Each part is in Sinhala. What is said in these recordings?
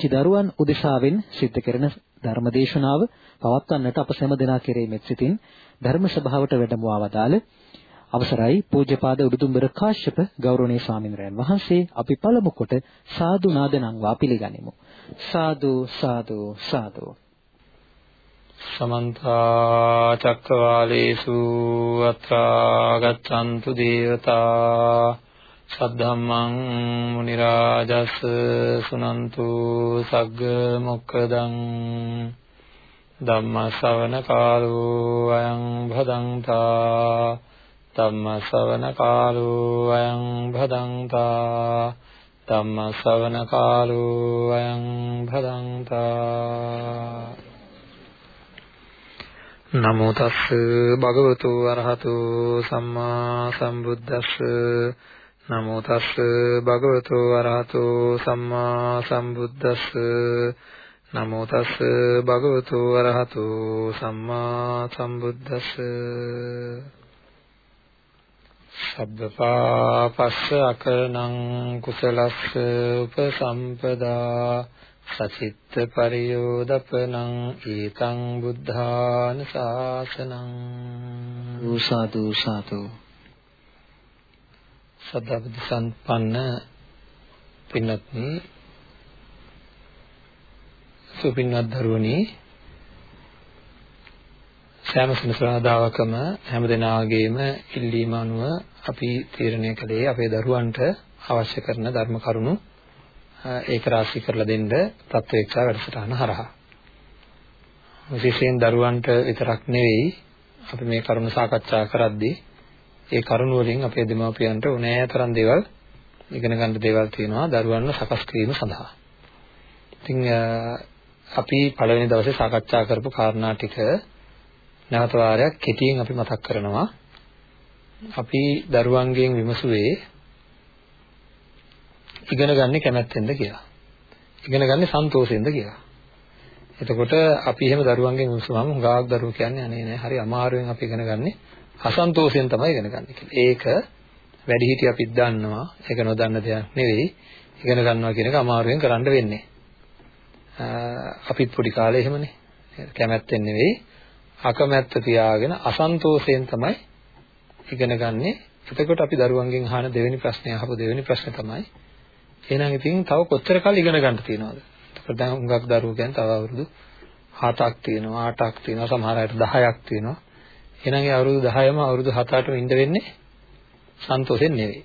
පුංචි දරුවන් උදෙසාවෙන් සිද්ධ කරන ධර්මදේශනාව පවත්වන්නට අප සෑම දෙනා කෙරෙහිමත් සිටින් ධර්ම සභාවට වැඩමවා වදාළ අවසරයි පූජ්‍යපාද උඩුදුම්බර කාශ්‍යප ගෞරවනීය ස්වාමින්වයන් වහන්සේ. අපි පළමු කොට සාදු නාද නංවා පිළිගනිමු. සාදු සාදු සාදු. සමන්ත චක්කවාලේසු අත්‍රා ගච්ඡන්තු දේවතා සද්ධම්මං මුනි රාජස් සුනන්තු සග්ග මොක්කදං ධම්ම ශ්‍රවණ කාලෝ අයං භදංතා ධම්ම ශ්‍රවණ කාලෝ අයං භදංතා ධම්ම ශ්‍රවණ කාලෝ අයං භදංතා නමෝ තස් භගවතු අරහතු සම්මා සම්බුද්දස්ස නමෝ තස් භගවතු අරහතු සම්මා සම්බුද්දස්ස නමෝ තස් භගවතු අරහතු සම්මා සම්බුද්දස්ස සබ්බපාපස්ස අකරණං කුසලස්ස උපසම්පදා. සචිත්ත පරියෝදපනං ඊතං බුද්ධාන ශාසනං සාදු සාදු සදාබුද්ධ සම්පන්න පින්වත්නි සුපින්වත් දරුවනි සෑම සෙනසුරාදාවකම හැම දිනාගේම ඉල්ලීම අනුව අපි තීරණය කළේ අපේ දරුවන්ට අවශ්‍ය කරන ධර්ම කරුණු ඒක රාශී කරලා දෙන්න ප්‍රත්‍යක්ෂ වැඩසටහන හරහා. විශේෂයෙන් දරුවන්ට විතරක් නෙවෙයි අපි මේ කරුණු සාකච්ඡා කරද්දී ඒ කරුණ වලින් අපේ දෙමාපියන්ට ඕනෑ තරම් දේවල් ඉගෙන ගන්න දේවල් තියෙනවා දරුවන්ව සකස් කිරීම සඳහා. ඉතින් අපි පළවෙනි දවසේ සාකච්ඡා කරපු කාරණා ටික නැවත වාරයක් කෙටියෙන් අපි මතක් කරනවා. අපි දරුවන්ගෙන් විමසුවේ ඉගෙන ගන්න කැමැත්තෙන්ද කියලා. ඉගෙන ගන්න සන්තෝෂෙන්ද කියලා. එතකොට අපි එහෙම දරුවන්ගෙන් විමසුවම හුඟක් දරුවෝ කියන්නේ අනේ නෑ හරි අමාරුවෙන් අපි ඉගෙන ගන්නේ අසන්තෝෂයෙන් තමයි ඉගෙන ගන්න කියලා. ඒක වැඩිහිටිය අපිත් දන්නවා. ඒක නොදන්න දෙයක් නෙවෙයි. ඉගෙන ගන්නවා කියන එක අමාරුවෙන් කරන්න වෙන්නේ. අපිත් පොඩි කාලේ එහෙමනේ. කැමැත්තෙන් නෙවෙයි අකමැත්ත තියාගෙන අසන්තෝෂයෙන් තමයි ඉගෙන ගන්නෙ. එතකොට අපි දරුවන්ගෙන් අහන දෙවෙනි ප්‍රශ්නය අහපු දෙවෙනි ප්‍රශ්නේ තමයි එහෙනම් ඉතින් තව කොච්චර කල් ඉගෙන ගන්න තියෙනවද? එතකොට දැන් හුඟක් දරුවෝ කියන්නේ තව අවුරුදු 7ක් තියෙනවා 8ක් තියෙනවා සමහර අයට 10ක් තියෙනවා. එහෙනම් ඒ අවුරුදු 10ම අවුරුදු 7-8ම ඉඳ වෙන්නේ සන්තෝෂෙන් නෙවෙයි.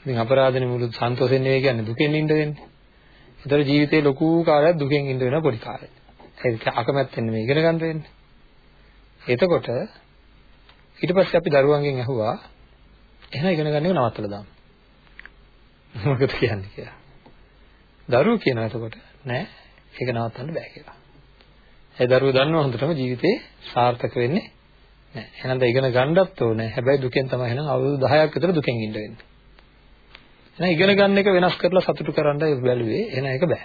ඉතින් අපරාධනේ මුළු සන්තෝෂෙන් නෙවෙයි කියන්නේ දුකෙන් ඉඳ වෙන්නේ. ඒතර ජීවිතේ ලොකු කාලයක් දුකෙන් ඉඳ වෙන පොඩි කාලේ. ඒක අකමැත්තෙන් නෙවෙයි ඉගෙන ගන්න වෙන්නේ. එතකොට ඊට පස්සේ අපි දරුවන්ගෙන් ඇහුවා එහෙනම් ඉගෙන ගන්න එක නවත්තලා දාමු. මොකද කියන්නේ කියලා. දරුවෝ කියනවා එතකොට නෑ ඒක නවත්තන්න බෑ කියලා. ඒ දරුවෝ දන්නවා හොඳටම ජීවිතේ සාර්ථක වෙන්නේ නෑ. එහෙනම් දැන් ඉගෙන ගන්නත් ඕනේ. හැබැයි දුකෙන් තමයි එහෙනම් අවුරුදු 10ක් විතර දුකෙන් ඉන්න වෙන්නේ. එහෙනම් ඉගෙන ගන්න එක වෙනස් කරලා සතුටු කරන්න බැලුවේ. එහෙනම් ඒක බෑ.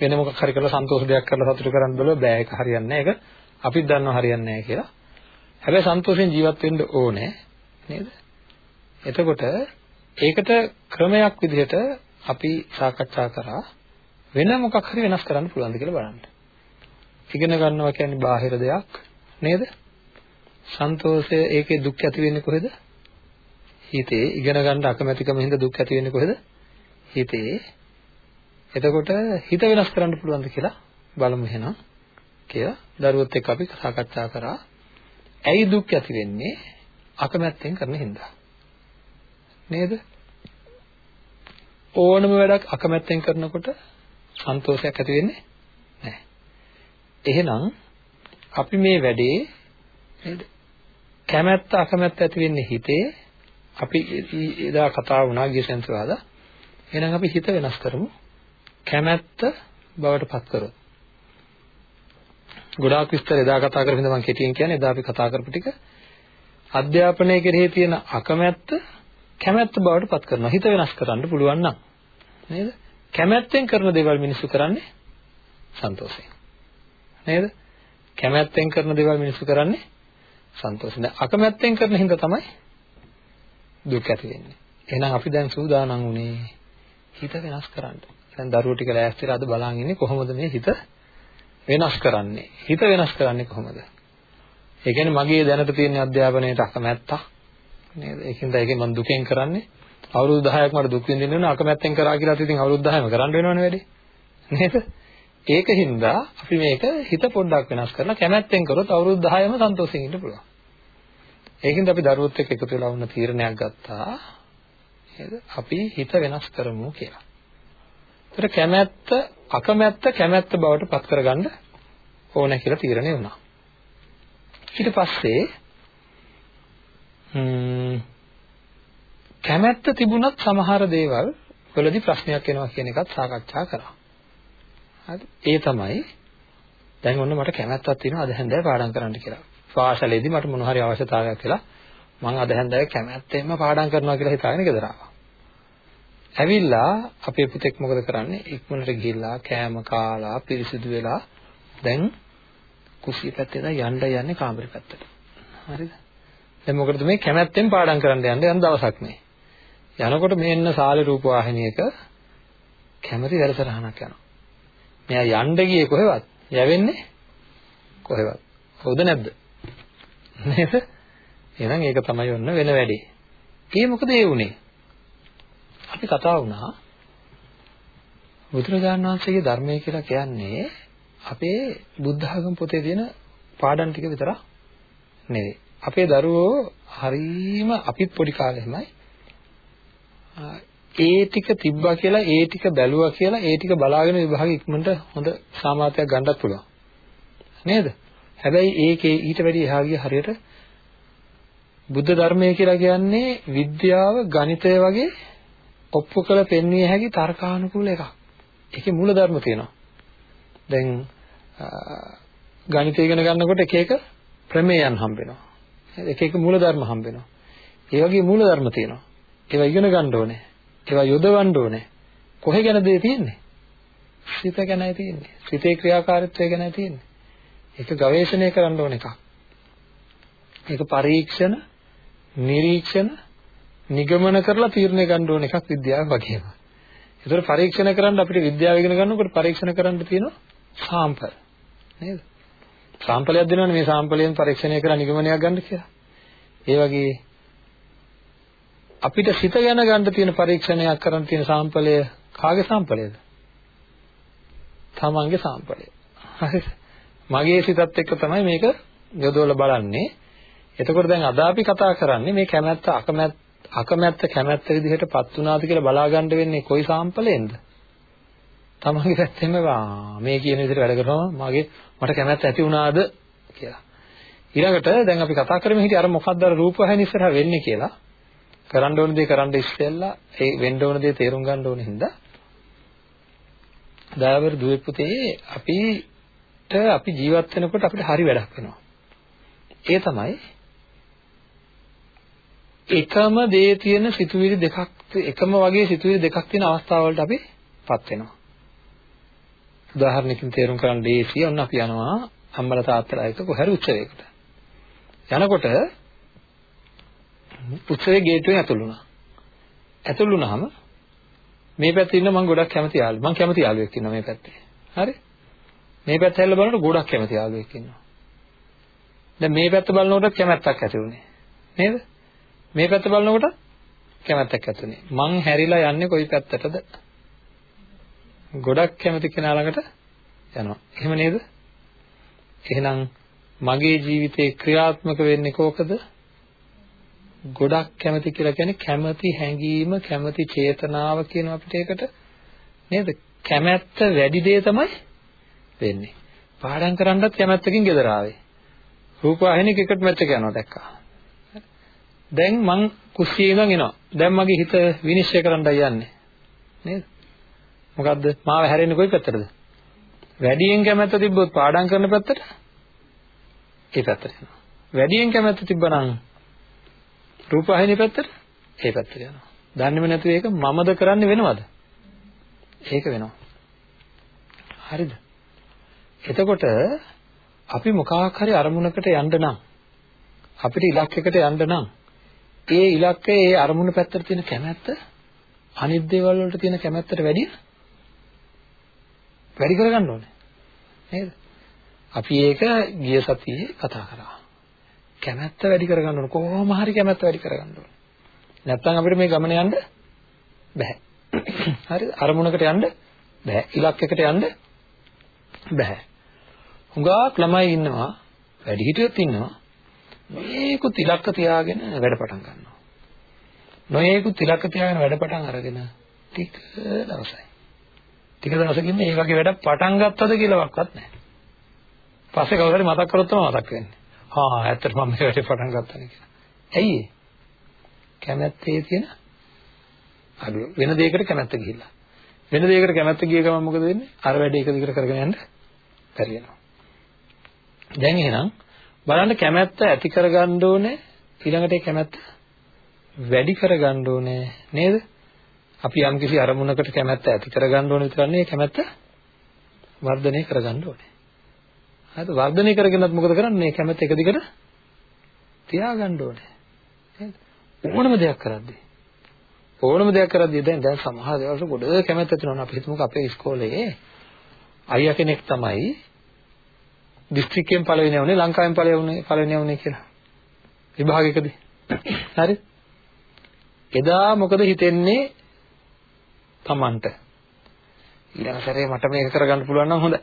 වෙන මොකක් හරි කරලා සන්තෝෂ දෙයක් කරලා සතුටු කරන්න බැලුවා බෑ. ඒක හරියන්නේ නෑ. ඒක අපිත් දන්නවා හරියන්නේ නෑ කියලා. හැබැයි සන්තෝෂෙන් ජීවත් වෙන්න ඕනේ නේද? එතකොට ඒකට ක්‍රමයක් විදිහට අපි සාකච්ඡා කරා වෙන මොකක් හරි වෙනස් කරන්න පුළුවන්ද කියලා බලන්න. ඉගෙන ගන්නවා කියන්නේ බාහිර දෙයක් නේද? සන්තෝෂය ඒකේ දුක් ඇති වෙන්නේ කොහෙද? හිතේ ඉගෙන ගන්න අකමැතිකම හින්දා දුක් ඇති වෙන්නේ කොහෙද? හිතේ. එතකොට හිත වෙනස් කරන්න පුළුවන්ද කියලා බලමු එහෙනම්. කියලා දරුවොත් එක්ක අපි සාකච්ඡා කරා. ඇයි දුක් ඇති වෙන්නේ? අකමැත්තෙන් කරන හින්දා. නේද? ඕනම වැඩක් අකමැත්තෙන් කරනකොට සන්තෝෂයක් ඇති වෙන්නේ නැහැ. එහෙනම් අපි මේ වැඩේ නේද? කැමැත්ත අකමැත්ත ඇති වෙන්නේ හිතේ. අපි එදා කතා වුණා ගිය සෙන්සුරාදා. එහෙනම් අපි හිත වෙනස් කරමු. කැමැත්ත බවට පත් කරොත්. ගොඩාක් විස්තර එදා කතා කරපු ඉඳන් මම කෙටියෙන් කියන්නේ එදා අපි කතා කරපු ටික අධ්‍යාපනයේ කෙරෙහි තියෙන අකමැත්ත කැමැත්ත බවට පත් කරනවා. හිත වෙනස් කරන්න පුළුවන් නම්. නේද? කැමැත්තෙන් කරන දේවල් මිනිස්සු කරන්නේ සන්තෝෂයෙන්. නේද? කැමැත්තෙන් කරන දේවල් මිනිස්සු කරන්නේ සන්තෝෂයෙන්. අකමැත්තෙන් කරන හින්දා තමයි දුක් ඇති වෙන්නේ. එහෙනම් අපි දැන් සූදානම් වුණේ හිත වෙනස් කරන්න. දැන් දරුවෝ ටික ලෑස්තිලා අද බලන් ඉන්නේ කොහොමද මේ හිත වෙනස් කරන්නේ? හිත වෙනස් කරන්නේ කොහොමද? ඒ කියන්නේ මගේ දැනට තියෙන අධ්‍යාපනයේට අකමැත්ත නේද? ඒකින්ද ඒකෙන් මම දුකෙන් කරන්නේ. අවුරුදු 10ක් මට දුක් විඳින්න වෙන අකමැත්තෙන් කරා කියලා ඉතින් අවුරුදු 10ම කරන්න වෙනවනේ වැඩි. නේද? ඒකින්ද අපි මේක හිත පොඩ්ඩක් වෙනස් කරලා කැමැත්තෙන් කරොත් අවුරුදු 10ම සන්තෝෂෙන් ඉන්න පුළුවන්. ඒකින්ද අපි දරුවොත් එක්ක එකතු වෙලා වුණ තීරණයක් ගත්තා. නේද? අපි හිත වෙනස් කරමු කියලා. ඒතර කැමැත්ත අකමැත්ත කැමැත්ත බවට පත් කරගන්න ඕන කියලා තීරණය වුණා. ඊට පස්සේ කැමැත්ත තිබුණත් සමහර දේවල් වලදී ප්‍රශ්නයක් එනවා කියන එකත් සාකච්ඡා කරා. හරි. ඒ තමයි දැන් ඔන්න මට කැමැත්තක් තියෙනවා අද හැන්දෑව පාඩම් කරන්න කියලා. පාසලේදී මට මොන හරි අවශ්‍යතාවයක් කියලා මම අද හැන්දෑවේ කැමැත්තෙන්ම පාඩම් කරනවා කියලා හිතාගෙන ගෙදර ආවා. ඇවිල්ලා අපේ පුතෙක් මොකද කරන්නේ? ඉක්මනට ගිහිල්ලා කෑම කාලා පිරිසිදු වෙලා දැන් කුස්සිය පැත්තේ ඉඳලා යන්න යන්නේ කාමරේ පැත්තට. හරිද? දැන් මොකටද මේ කැමැත්තෙන් පාඩම් කරන්න යන්නේ යන දවසක් මේ. යනකොට මේ එන්න සාලේ රූප වාහිනියක කැමති වැඩසටහනක් යනවා. මෙයා යන්න ගියේ කොහෙවත්? යවෙන්නේ කොහෙවත්. හවුද නැද්ද? නේද? එහෙනම් ඒක තමයි ඔන්න වෙන වැඩේ. ඒ මොකද ඒ උනේ? අපි කතා වුණා බුදුරජාණන් වහන්සේගේ ධර්මය කියලා කියන්නේ අපේ බුද්ධ ආගම පොතේ තියෙන පාඩම් ටික විතරක් නෙවෙයි. අපේ දරුවෝ හරීම අපිත් පොඩි කාලෙමයි ඒ ටික තිබ්බා කියලා ඒ ටික බැලුවා කියලා ඒ ටික බලාගෙන විභාගෙ ඉක්මනට හොඳ සාමාත්‍යයක් ගන්නත් පුළුවන්. නේද? හැබැයි ඒකේ ඊට වැඩි එහා ගිය හරියට බුද්ධ ධර්මය කියලා කියන්නේ විද්‍යාව ගණිතය වගේ ඔප්පු කළ පෙන්විය හැකි තර්කානුකූල එකක්. ඒකේ මූල ධර්ම තියෙනවා. දැන් ගණිතය ඉගෙන ගන්නකොට එක එක ප්‍රමේයන් හම්බ වෙනවා. එක එක මූල ධර්ම හම්බ වෙනවා. ඒ වගේ මූල ධර්ම තියෙනවා. ඒවා ඉගෙන ගන්න ඕනේ. ඒවා යොදවන්න ඕනේ. කොහෙ ගැනද ඒ තියෙන්නේ? සිත ගැනයි තියෙන්නේ. සිතේ ක්‍රියාකාරීත්වය ගැනයි තියෙන්නේ. ඒක ගවේෂණය කරන්න ඕන එකක්. ඒක පරීක්ෂණ, නිරීක්ෂණ, නිගමන කරලා තීරණය ගන්න ඕන එකක් විද්‍යාව වගේම. ඒතර පරීක්ෂණ කරන්න අපිට විද්‍යාව ඉගෙන ගන්නකොට පරීක්ෂණ කරන්න තියෙනවා සාම්පල්. නේද? සාම්පලයක් දෙනවනේ මේ සාම්පලයෙන් පරීක්ෂණය කරලා නිගමනයක් ගන්න කියලා. ඒ වගේ අපිට සිත ගැන ගන්න තියෙන පරීක්ෂණයක් කරන් තියෙන සාම්පලය කාගේ සාම්පලයද? තමන්ගේ සාම්පලය. හරිද? මගේ සිතත් එක්ක තමයි මේක යොදවලා බලන්නේ. එතකොට දැන් අද අපි කතා කරන්නේ මේ කැමැත්ත අකමැත්ත අකමැත්ත කැමැත්ත විදිහටපත් වුණාද කියලා බලා ගන්න වෙන්නේ කොයි සාම්පලෙන්ද? තමන්ගේ පැත්තෙන්ම මේ කියන විදිහට වැඩ කරනවා මගේ මට කැමැත්ත ඇති වුණාද කියලා. ඊළඟට දැන් අපි කතා කරමින් හිටිය අර මොකක්ද අර රූපවාහිනිය ඉස්සරහ වෙන්නේ කියලා කරන්න ඕන දේ කරන්න ඉස්සෙල්ලා ඒ වෙන්න ඕන දේ තේරුම් ගන්න ඕන හින්දා දයාවර දුවේ පුතේ අපිට අපි ජීවත් වෙනකොට අපිට හරි වැඩක් වෙනවා. ඒ තමයි එකම දේ තියෙන සිතුවිලි දෙකක් එකම වගේ සිතුවිලි දෙකක් තියෙන අවස්ථාවලට අපිපත් වෙනවා. උදාහරණකින් තේරුම් ගන්න ලේසියි. ඔන්න අපි යනවා අම්මලා තාත්තලා එක්ක කොහරි උත්සවයකට. යනකොට උත්සවයේ ගේට්ටුවෙන් ඇතුළු වුණා. ඇතුළු වුණාම මේ පැත්තේ ඉන්න මම ගොඩක් කැමති යාළුවෝ. මම කැමති යාළුවෙක් ඉන්නවා මේ පැත්තේ. හරි? මේ පැත්ත හැල්ල බලනකොට ගොඩක් කැමති යාළුවෙක් ඉන්නවා. දැන් මේ පැත්ත බලනකොට කැමැත්තක් ඇති වුණේ. නේද? මේ පැත්ත බලනකොට කැමැත්තක් ඇති වුණේ. මං හැරිලා යන්නේ කොයි පැත්තටද? ගොඩක් කැමති කෙනා ළඟට යනවා. එහෙම නේද? එහෙනම් මගේ ජීවිතේ ක්‍රියාත්මක වෙන්නේ කොකද? ගොඩක් කැමති කියලා කියන්නේ කැමති හැඟීම කැමති චේතනාව කියන අපිට ඒකට නේද? කැමැත්ත වැඩි දේ තමයි වෙන්නේ. පාඩම් කරන්නත් කැමැත්තකින් ගෙදර ආවේ. රූපවාහිනියක එකට මැච් එක යනවා දැක්කා. දැන් මං කුස්සියේ ඉඳන් එනවා. දැන් මගේ හිත විනිශ්චය කරන්නයි යන්නේ. නේද? මොකද්ද? මාව හැරෙන්නේ කොයි පැත්තටද? වැඩියෙන් කැමැත්ත තිබ්බොත් පාඩම් කරන පැත්තට ඒ පැත්තට යනවා වැඩියෙන් කැමැත්ත තිබ්බනම් රූපවාහිනිය පැත්තට ඒ පැත්තට යනවා. දන්නේම නැතුව ඒක මමද කරන්නේ වෙනවද? ඒක වෙනවා. හරිද? එතකොට අපි මොකක් හරි අරමුණකට යන්න නම් අපිට ඉලක්කයකට යන්න නම් ඒ ඉලක්කය ඒ අරමුණ පැත්තට තියෙන කැමැත්ත අනිත් දේවල් වලට තියෙන කැමැත්තට වැඩිය වැඩි කරගන්න ඕනේ. නේද? අපි ඒක ගිය සතියේ කතා කරා. කැමැත්ත වැඩි කරගන්න ඕන කොහොම හරි කැමැත්ත වැඩි කරගන්න ඕන. නැත්නම් අපිට මේ ගමන යන්න බෑ. හරිද? අරමුණකට යන්න බෑ. ඉලක්කයකට යන්න බෑ. හුඟක් ළමයි ඉන්නවා වැඩි හිටියොත් ඉන්නවා මේකුත් ඉලක්ක තියාගෙන වැඩ පටන් ගන්නවා. නොයේකුත් ඉලක්ක තියාගෙන වැඩ පටන් අරගෙන ටික දවසයි. ටික දවසකින් මේ වගේ වැඩ පටන් ගත්තද කියලාවත් නැහැ. පස්සේ කවුරු හරි මතක් කරොත් තමයි මතක් වෙන්නේ. ආ ඇත්තට මම මේ වැඩේ පටන් ගත්තානේ කියලා. ඇයි ඒ? කැමැත්තේ තියෙන අඩු වෙන දෙයකට කැමැත්ත ගිහිල්ලා. වෙන දෙයකට කැමැත්ත ගිය ගමන් මොකද වෙන්නේ? අර වැඩේ එක දිගට කරගෙන යන්න බැරි වෙනවා. දැන් එහෙනම් බලන්න කැමැත්ත ඇති කරගන්න ඕනේ ඊළඟට ඒ කැමැත්ත වැඩි කරගන්න ඕනේ නේද? අපි යම් කිසි අරමුණකට කැමැත්ත ඇති කරගන්න ඕනේ විතරක් නෙවෙයි කැමැත්ත වර්ධනය කරගන්න ඕනේ. හරිද? වර්ධනය කරගෙනත් මොකද කරන්නේ? මේ කැමැත්ත එක දිගට තියාගන්න ඕනේ. නේද? ඕනම දෙයක් කරද්දී. ඕනම දෙයක් කරද්දී දැන් දැන් සමහර දේවල් ගොඩ කැමැත්ත තියෙනවා. අපි හිතමුකෝ අපේ ඉස්කෝලේ අයියා කෙනෙක් තමයි දිස්ත්‍රික්කයෙන් පළවෙනි වුණේ ලංකාවෙන් පළවෙනි පළවෙනි වුණේ කියලා. විභාගයකදී. හරි? එදා මොකද හිතෙන්නේ Tamanට? ඊළඟ සැරේ මට මේක කරගන්න පුළුවන් නම් හොඳයි.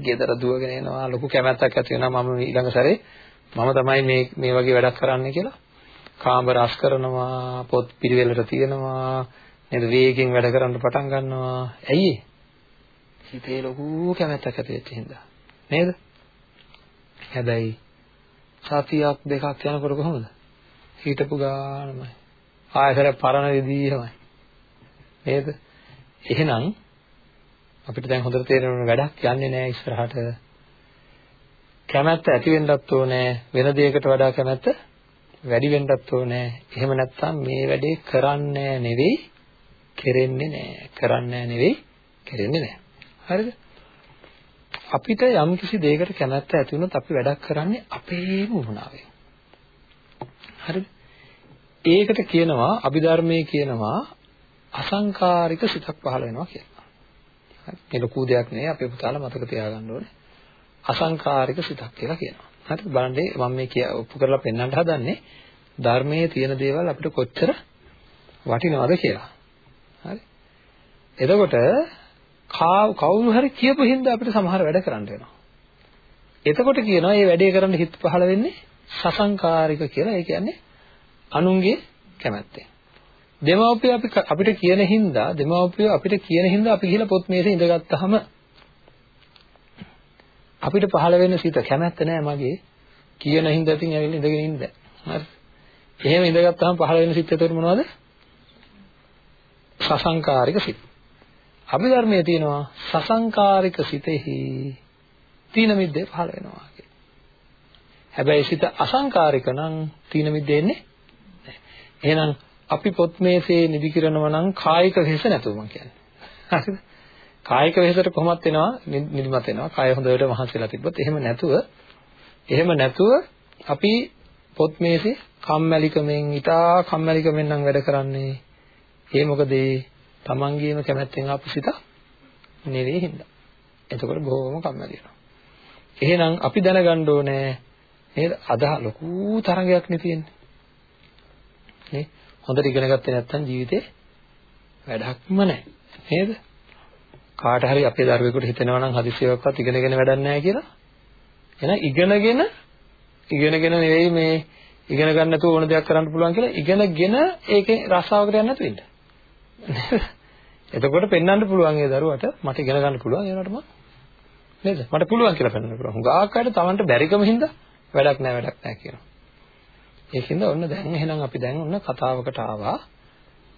ගෙදර දුවගෙන එනවා ලොකු කැමැත්තක් ඇති වෙනවා. මම ඊළඟ සැරේ මම තමයි මේ මේ වගේ වැඩක් කරන්න කියලා කාමර අස් කරනවා පොත් පිළිවෙලට තියනවා නේද? වේගෙන් වැඩ කරන්න පටන් ගන්නවා. ඇයි හිතේ ලොකු කැමැත්තක් ඇති වෙච්ච හින්දා. නේද? හැබැයි සතියක් දෙකක් යනකොට කොහොමද? හිතපු ගානමයි. ආයතන පරණ විදිහමයි. නේද? එහෙනම් අපිට දැන් හොඳට තේරෙන වැඩක් යන්නේ නැහැ ඉස්සරහට. කැමැත්ත ඇති වෙන්නත් ඕනේ වෙන දෙයකට වඩා කැමැත්ත වැඩි වෙන්නත් ඕනේ. එහෙම නැත්නම් මේ වැඩේ කරන්නේ නෙවෙයි කෙරෙන්නේ නැහැ. කරන්නේ නෙවෙයි කෙරෙන්නේ නැහැ. හරිද? අපිට යම් කිසි දෙයකට කැමැත්ත ඇති වුණොත් අපි වැඩක් කරන්නේ අපේම වුණාවේ. හරිද? ඒකට කියනවා අභිධර්මයේ කියනවා අසංකාරික සිතක් පහළ වෙනවා කියලා. මේ ලොකු දෙයක් නෙවෙයි අපේ පුතාලා මතක තියාගන්න ඕනේ. අසංකාරික සිතක් කියලා කියනවා. හරිද? බලන්න මම මේ කිය ඔප්පු කරලා පෙන්වන්න හදන්නේ ධර්මයේ තියෙන දේවල් අපිට කොච්චර වටිනවද කියලා. හරි? එතකොට කවුරු හරි කියපු හින්දා අපිට සමහර වැඩ කරන්න වෙනවා. එතකොට කියනවා මේ වැඩේ කරන්න හිත පහළ වෙන්නේ සසංකාරික කියලා. ඒ කියන්නේ අනුන්ගේ කැමැත්තෙන්. දෙමව්පියෝ අපි අපිට කියන හින්දා දෙමව්පියෝ අපිට කියන හින්දා අපි ගිහලා පොත් මේසේ ඉඳගත්තාම අපිට පහළ වෙන සිත කැමැත්ත නෑ මගේ කියන හින්දා ඉතින් ඇවිල්ලා ඉඳගෙන ඉන්න. හරි. එහෙම ඉඳගත්තාම පහළ වෙන සිත් එතකොට මොනවද? සසංකාරික සිත්. අභිධර්මයේ තියෙනවා සසංකාරික සිතෙහි තීන මිද්දේ පහළ වෙනවා කියලා. හැබැයි සිත අසංකාරික නම් තීන මිද්දේ එන්නේ නැහැ. එහෙනම් අපි පොත් මේසේ නිදි කිරනවා නම් කායික වෙහෙස නැතුව මං කියන්නේ. හරිද? කායික වෙහෙසට කොහොමත් වෙනවා නිදිමත වෙනවා. කාය හොඳට මහන්සිලා තිබ්බොත් එහෙම නැතුව එහෙම නැතුව අපි පොත් මේසේ කම්මැලිකමෙන් ඊටා කම්මැලිකමෙන් නම් වැඩ කරන්නේ. ඒ මොකද තමන්ගේම කැමැත්තෙන් ආපු සිත නෙවෙයි හින්දා. එතකොට බොහොම කම්මැලි වෙනවා. එහෙනම් අපි දැනගන්න ඕනේ නේද? අද ලොකු තරගයක් නේ තියෙන්නේ. නේ? හොඳට ඉගෙන ගත්තේ නැත්නම් ජීවිතේ වැඩක්ම නැහැ. නේද? කාට හරි අපේ දරුවෙකුට හිතෙනවා නම් හදිසියවක්වත් ඉගෙනගෙන වැඩක් නැහැ කියලා. එහෙනම් ඉගෙනගෙන ඉගෙනගෙන නෙවෙයි මේ ඉගෙන ගන්න නැතුව ඕන දෙයක් කරන්න පුළුවන් කියලා ඉගෙනගෙන ඒකේ රසාවකට යන්න නැතුව ඉන්න. එතකොට පෙන්වන්න පුළුවන් ඒ දරුවට මට ඉගෙන ගන්න පුළුවන් ඒනට මම නේද? මට පුළුවන් කියලා පෙන්වන්න පුළුවන්. හුඟක් අයට Tamanට බැරිකම හින්දා වැඩක් නැහැ වැඩක් නැහැ කියනවා. ඒකින්ද ඔන්න දැන් එහෙනම් අපි දැන් ඔන්න කතාවකට ආවා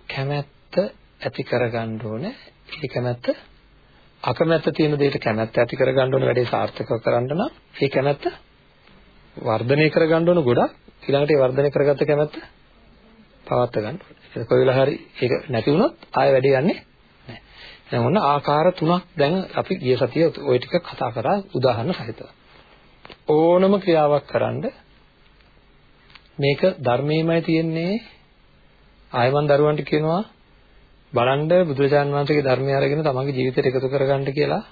කැමැත්ත ඇති කරගන්න ඕනේ. ඒ කැමැත්ත අකමැත්ත තියෙන දෙයට කැමැත්ත ඇති කරගන්න ඕනේ වැඩේ සාර්ථකව කරන්න නම් ඒ කැමැත්ත වර්ධනය කරගන්න ඕන ගොඩක් ඊළඟට ඒ වර්ධනය කරගත්ත කැමැත්ත පවත්වා ගන්න ඕනේ. ඒක කොයි වෙලාව හරි ඒක නැති වුණොත් ආයෙ වැඩේ යන්නේ නැහැ. දැන් ඔන්න ආකාර තුනක් දැන් අපි ගිය සතියේ ওই ටික කතා කරා උදාහරණ සහිතව. ඕනම ක්‍රියාවක් කරන්න මේක ධර්මයේමයි තියෙන්නේ ආය මන් දරුවන්ට කියනවා බලන්න බුදුරජාන් වහන්සේගේ ධර්මය අරගෙන තමන්ගේ ජීවිතයට එකතු කරගන්න කියලා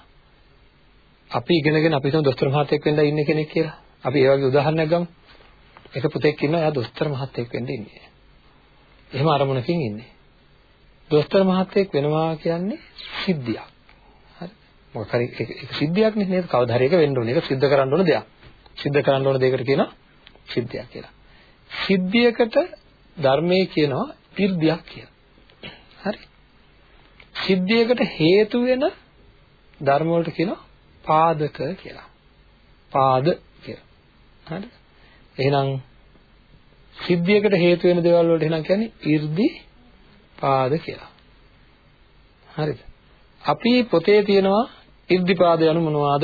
අපි ඉගෙනගෙන අපි හිතමු දොස්තර මහත්තයෙක් වෙන්න ඉන්නේ කෙනෙක් කියලා. අපි ඒ වගේ උදාහරණයක් ගමු. එක පුතෙක් ඉන්නවා එයා දොස්තර මහත්තයෙක් වෙන්න ඉන්නේ. එහෙම අරමුණකින් ඉන්නේ. දොස්තර මහත්තයෙක් වෙනවා කියන්නේ සිද්ධියක්. හරි. මොකක් හරි ඒක සිද්ධියක් නේ නේද? කවදා හරි එක වෙන්න ඕනේ. ඒක සිද්ධ කරන්න ඕන දෙයක්. සිද්ධ කරන්න ඕන දෙයකට කියනවා සිද්ධියක් කියලා. සිද්ධියකට ධර්මයේ කියනවා 이르දියක් කියලා. හරි. සිද්ධියකට හේතු වෙන ධර්ම වලට කියනවා පාදක කියලා. පාද කියලා. හරි. එහෙනම් සිද්ධියකට හේතු වෙන දේවල් වලට එහෙනම් කියන්නේ 이르දි පාද කියලා. හරිද? අපි පොතේ තියෙනවා 이르දි පාද යනු මොනවාද?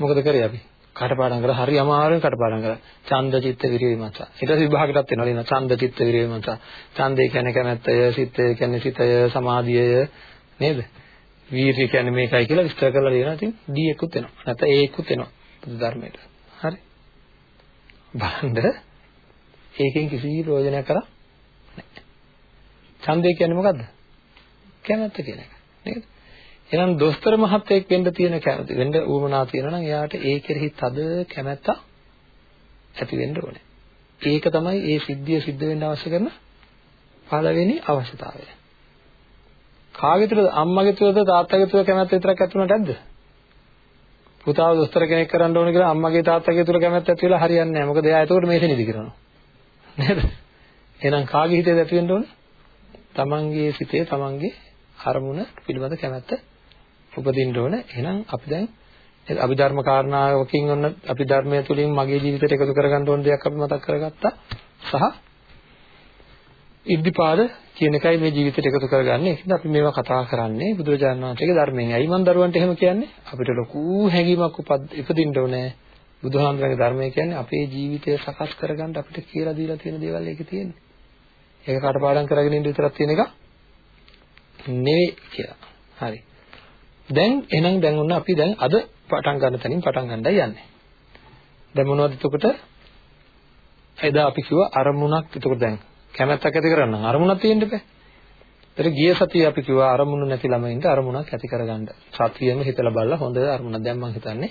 මොකද කරේ අපි? කටපාඩම් කරලා හරි අමාරුවෙන් කටපාඩම් කරා. ඡන්ද චිත්ත විරිය විමර්ශන. ඊට පස්සේ විභාගයටත් වෙනවා නේද? ඡන්ද චිත්ත විරිය විමර්ශන. ඡන්දේ කියන්නේ කැමැත්තය, සිතය කියන්නේ සිතය, සමාධියය නේද? වීර්ය කියන්නේ මේකයි කියලා විස්තර කරලා ලියනවා. ඉතින් D එකකුත් එනවා. නැත්නම් A එකකුත් එනවා. බුදු ධර්මයට. හරි. බලන්න ඒකෙන් කිසි ප්‍රයෝජනයක් කරා නැහැ. ඡන්දය කියන්නේ මොකද්ද? කැමැත්ත කියන එක. නේද? එහෙනම් දොස්තර මහත්තයෙක් වෙන්න තියෙන කැමති වෙන්න උවමනා තියෙනවා නම් එයාට ඒ කෙරෙහි තද කැමැත්ත ඇති වෙන්න ඕනේ. ඒක තමයි ඒ සිද්ධිය සිද්ධ වෙන්න අවශ්‍ය කරන පළවෙනි අවශ්‍යතාවය. කාගේ තුලද අම්මගේ තුලද තාත්තගේ තුල කැමැත්ත විතරක් ඇති වුණාට ඇද්ද? පුතාව දොස්තර කෙනෙක් කරන්න ඕන කියලා අම්මගේ තාත්තගේ තුල කැමැත්ත ඇති වෙලා හරියන්නේ නැහැ. මොකද එයා එතකොට මේක නිදි කරනවා. නේද? එහෙනම් කාගේ හිතේද ඇති වෙන්න ඕන? තමන්ගේ සිතේ තමන්ගේ අරමුණ පිළිබඳ කැමැත්ත උපදින්න ඕන. එහෙනම් අපි දැන් අභිධර්ම කාරණාවකින් ඔන්න අපි ධර්මය තුලින් මගේ ජීවිතයට එකතු කරගන්න ඕන දෙයක් අපි මතක් කරගත්තා. සහ ඉද්ධිපාද කියන එකයි මේ ජීවිතයට එකතු කරගන්නේ. ඒකද අපි මේවා කතා කරන්නේ බුදුරජාණන් වහන්සේගේ ධර්මයෙන්. ඇයි මන් දරුවන්ට එහෙම කියන්නේ? අපිට ලොකු හැඟීමක් උපදින්න ඕනේ. බුදුහාමුදුරන්ගේ ධර්මය කියන්නේ අපේ ජීවිතය සකස් කරගන්න අපිට කියලා දීලා තියෙන දේවල් ඒකේ තියෙන්නේ. ඒක කටපාඩම් කරගෙන ඉන්න විතරක් තියෙන එක නෙවෙයි කියලා. හරි. දැන් එහෙනම් දැන් ඔන්න අපි දැන් අද පටන් ගන්න තැනින් පටන් ගන්නයි යන්නේ. දැන් මොනවද එතකොට? එදා අපි කිව්වා අරමුණක් එතකොට දැන් කැමැත්තක් ඇති කරගන්න අරමුණක් තියෙන්න බෑ. ඒතර ගිය සතියේ අපි කිව්වා අරමුණු නැති ළමයින්ට අරමුණක් ඇති කරගන්න. සතියෙම හිතලා බලලා හොඳ අරමුණක් දැන් මම හිතන්නේ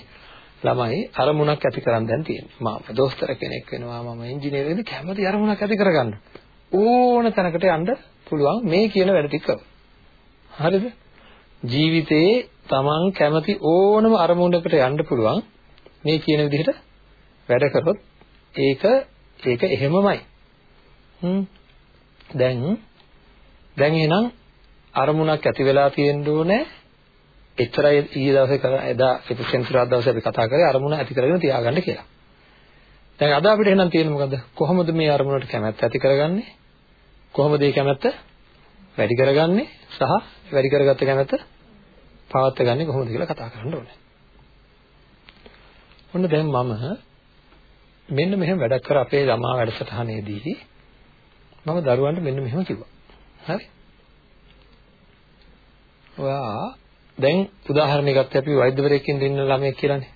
ළමයි අරමුණක් ඇති කරන් දැන් තියෙන්නේ. මම දොස්තර කෙනෙක් වෙනවා මම ඉංජිනේර වෙන්න කැමති අරමුණක් ඇති කරගන්න. ඕන තැනකට යන්න පුළුවන් මේ කියන වැඩ ටික. හරිද? ජීවිතේ තමන් කැමති ඕනම අරමුණකට යන්න පුළුවන් මේ කියන විදිහට වැඩ කරොත් ඒක ඒක එහෙමමයි. හ්ම් දැන් දැන් එහෙනම් අරමුණක් ඇති වෙලා තියෙන්න ඕනේ එච්චරයි ඊයේ දවසේ කරා එදා එපිසෙන්සුරා දවසේ අපි කතා කරේ අරමුණ ඇති කරගෙන තියාගන්න කියලා. දැන් අද අපිට එහෙනම් තියෙන්නේ මොකද්ද? කොහොමද මේ අරමුණට කැමැත්ත ඇති කරගන්නේ? කොහොමද මේ කැමැත්ත වැඩි කරගන්නේ? සහ වැඩි කරගත්ත කැමැත්ත පවත් ගන්නේ කොහොමද කියලා කතා කරන්න ඕනේ. ඔන්න දැන් මම මෙන්න මෙහෙම වැඩක් කර අපේ ළමා වැඩසටහනේදී මම දරුවන්ට මෙන්න මෙහෙම කිව්වා. හරි? ඔයා දැන් උදාහරණයක් ගත්තේ අපි වෛද්‍යවරයෙක්ින් දෙන්න ළමයෙක් කියලානේ.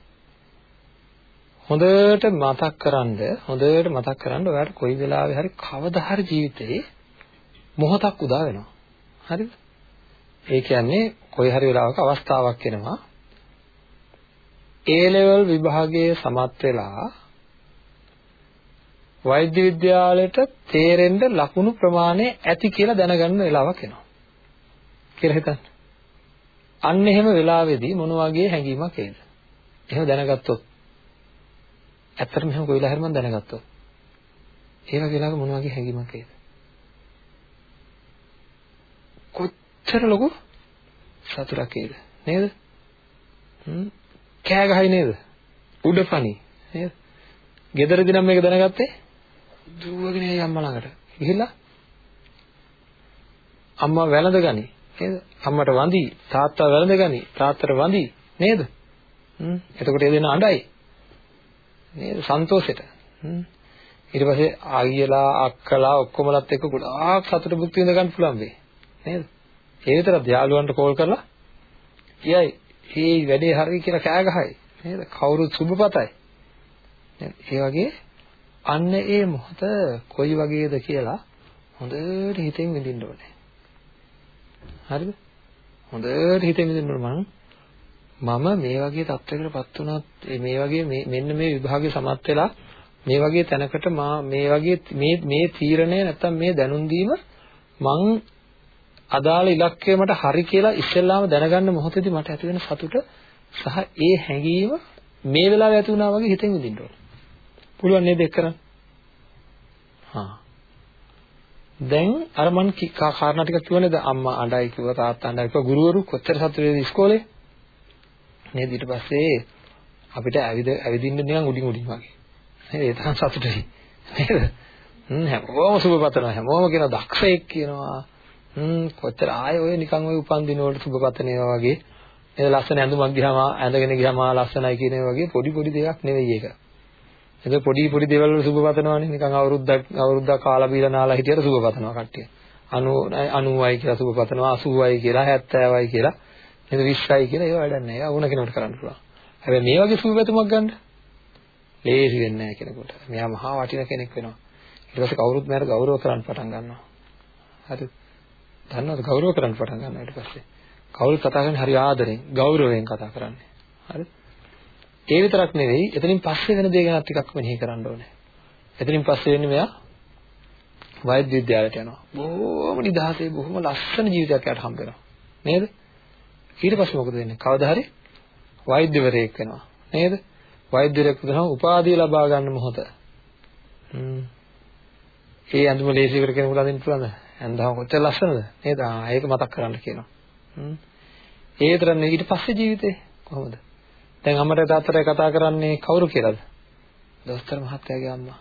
හොඳට මතක් කරන්ද හොඳට මතක් කරන්ද ඔයාලට කොයි වෙලාවෙ හරි කවදා හරි ජීවිතේ මොහොතක් උදා වෙනවා. හරිද? ඒ කියන්නේ කොයි හරි වෙලාවක අවස්ථාවක් එනවා A level විභාගයේ සමත් වෙලා වෛද්‍ය විද්‍යාලයට තේරෙන්න ලකුණු ප්‍රමාණය ඇති කියලා දැනගන්න වෙලාවක් එනවා කියලා හිතන්න. අන්න එහෙම වෙලාවේදී මොන වගේ හැඟීමක් එයිද? එහෙම දැනගත්තොත් ඇත්තටම එහෙම කොයිලා හරි මම දැනගත්තොත් ඒ වගේ වෙලාවක මොන වගේ හැඟීමක් එයිද? කොච්චර ලොකු සතුටක් ඒද නේද? හ්ම්. කෑ ගහයි නේද? උඩපණි. නේද? ගෙදරදී නම් මේක දැනගත්තේ? දුවගෙන යයි අම්මා ළඟට. ගිහිල්ලා? අම්මා වැළඳගනි. නේද? අම්මට වඳි. තාත්තා වැළඳගනි. තාත්තට වඳි. නේද? හ්ම්. එතකොට ඒ දෙන අඬයි. නේද? සන්තෝෂෙට. හ්ම්. ඊට පස්සේ අයියලා අක්කලා ඔක්කොමලත් එක්ක ගොඩාක් සතුට භුක්ති විඳ ගන්න පුළුවන් වෙයි. නේද? ඒ විතරක් යාළුවන්ට කෝල් කරලා කියයි "මේ වැඩේ හරි" කියලා කෑ ගහයි. නේද? කවුරුත් සුබපතයි. නේද? ඒ වගේ අන්න ඒ මොහොත කොයි වගේද කියලා හොඳට හිතෙන් විඳින්න ඕනේ. හරිද? හොඳට හිතෙන් ඉඳින්න මම මම මේ වගේ තත්ත්වයකටපත් වුණත් මේ වගේ මෙන්න මේ විභාගයේ සමත් වෙලා මේ වගේ තැනකට මා මේ වගේ මේ මේ තීරණය නැත්තම් මේ දැනුම් දීම මං අදාළ ඉලක්කය මට හරි කියලා ඉස්සෙල්ලාම දැනගන්න මොහොතේදී මට ඇති වෙන සතුට සහ ඒ හැඟීම මේ වෙලාවේ ඇති වුණා වගේ හිතෙන් විඳින්න ඕන. පුළුවන් නේද ඒක කරන්න? හා. දැන් අර මං කාරණා ටික කිව්වනේද අම්මා අඬයි කිව්වා තාත්තා අඬයි කිව්වා ගුරුවරු කොච්චර සතුටු වේද ඉස්කෝලේ? නේද ඊට පස්සේ අපිට ඇවිද ඇවිදින්න නිකන් උඩින් උඩින් වගේ. නේද ඒ තරම් සතුටුයි. නේද? හ්ම් හැමෝම සුබපතනවා හැමෝම කියන දක්ෂයෙක් කියනවා. හ්ම් කොච්චර ආයේ ඔය නිකන් ඔය උපන්දින වලට සුබපතනවා වගේ. නේද ලස්සන ඇඳුමක් ගියාම ඇඳගෙන ගියාම ලස්සනයි කියන වගේ පොඩි පොඩි දෙයක් නෙවෙයි ඒක. ඒක පොඩි පොඩි දේවල් වල සුබපතනවානේ නිකන් අවුරුද්දක් අවුරුද්දක් කාලා බීලා නාලා හිටියට සුබපතනවා කට්ටිය. 90 90යි කියලා සුබපතනවා 80යි කියලා 70යි කියලා නේද 20යි කියලා ඒව වැඩක් නැහැ. ඒවා වුණ කෙනෙකුට කරන්න පුළුවන්. හැබැයි මේ වගේ සුබපැතුමක් ගන්න ලේසි වෙන්නේ නැහැ කෙනෙකුට. මෙයා මහා වටින කෙනෙක් වෙනවා. ඊට පස්සේ කවුරුත් මෙයාට ගෞරව කරන්න පටන් ගන්නවා. හරිද? දන්නවද ගෞරව කරන්න පටන් ගන්නවා ඊට පස්සේ. කවුරුත් කතා කරන්නේ හරි ආදරෙන්, ගෞරවයෙන් කතා කරන්නේ. හරිද? ඒ විතරක් නෙවෙයි, එතනින් පස්සේ වෙන දේ ගැන ටිකක් මෙනෙහි කරන්න ඕනේ. එතනින් පස්සේ වෙන්නේ මෙයා වෛද්‍ය විද්‍යාලයට යනවා. බොහොම නිදහසේ බොහොම ලස්සන ජීවිතයක් යාට හම්බ වෙනවා. නේද? ඊට පස්සේ මොකද වෙන්නේ? කවදා හරි වෛද්‍යවරයෙක් වෙනවා. නේද? වෛද්‍යවරයෙක් වුණාම උපාධිය ලබා ගන්න මොහොත. හ්ම්. ඒ අඳුම ලේසියකට කෙනෙකුට අඳින්න පුළුවන්ද? ඇඳහම කොච්චර ලස්සනද? නේද? ආ ඒක මතක් කරන්න කියනවා. හ්ම්. ඒ විතර නෙවෙයි ඊට පස්සේ ජීවිතේ කොහොමද? දැන් අම්මට තාත්තට කතා කරන්නේ කවුරු කියලාද? දොස්තර මහත්තයාගේ අම්මා.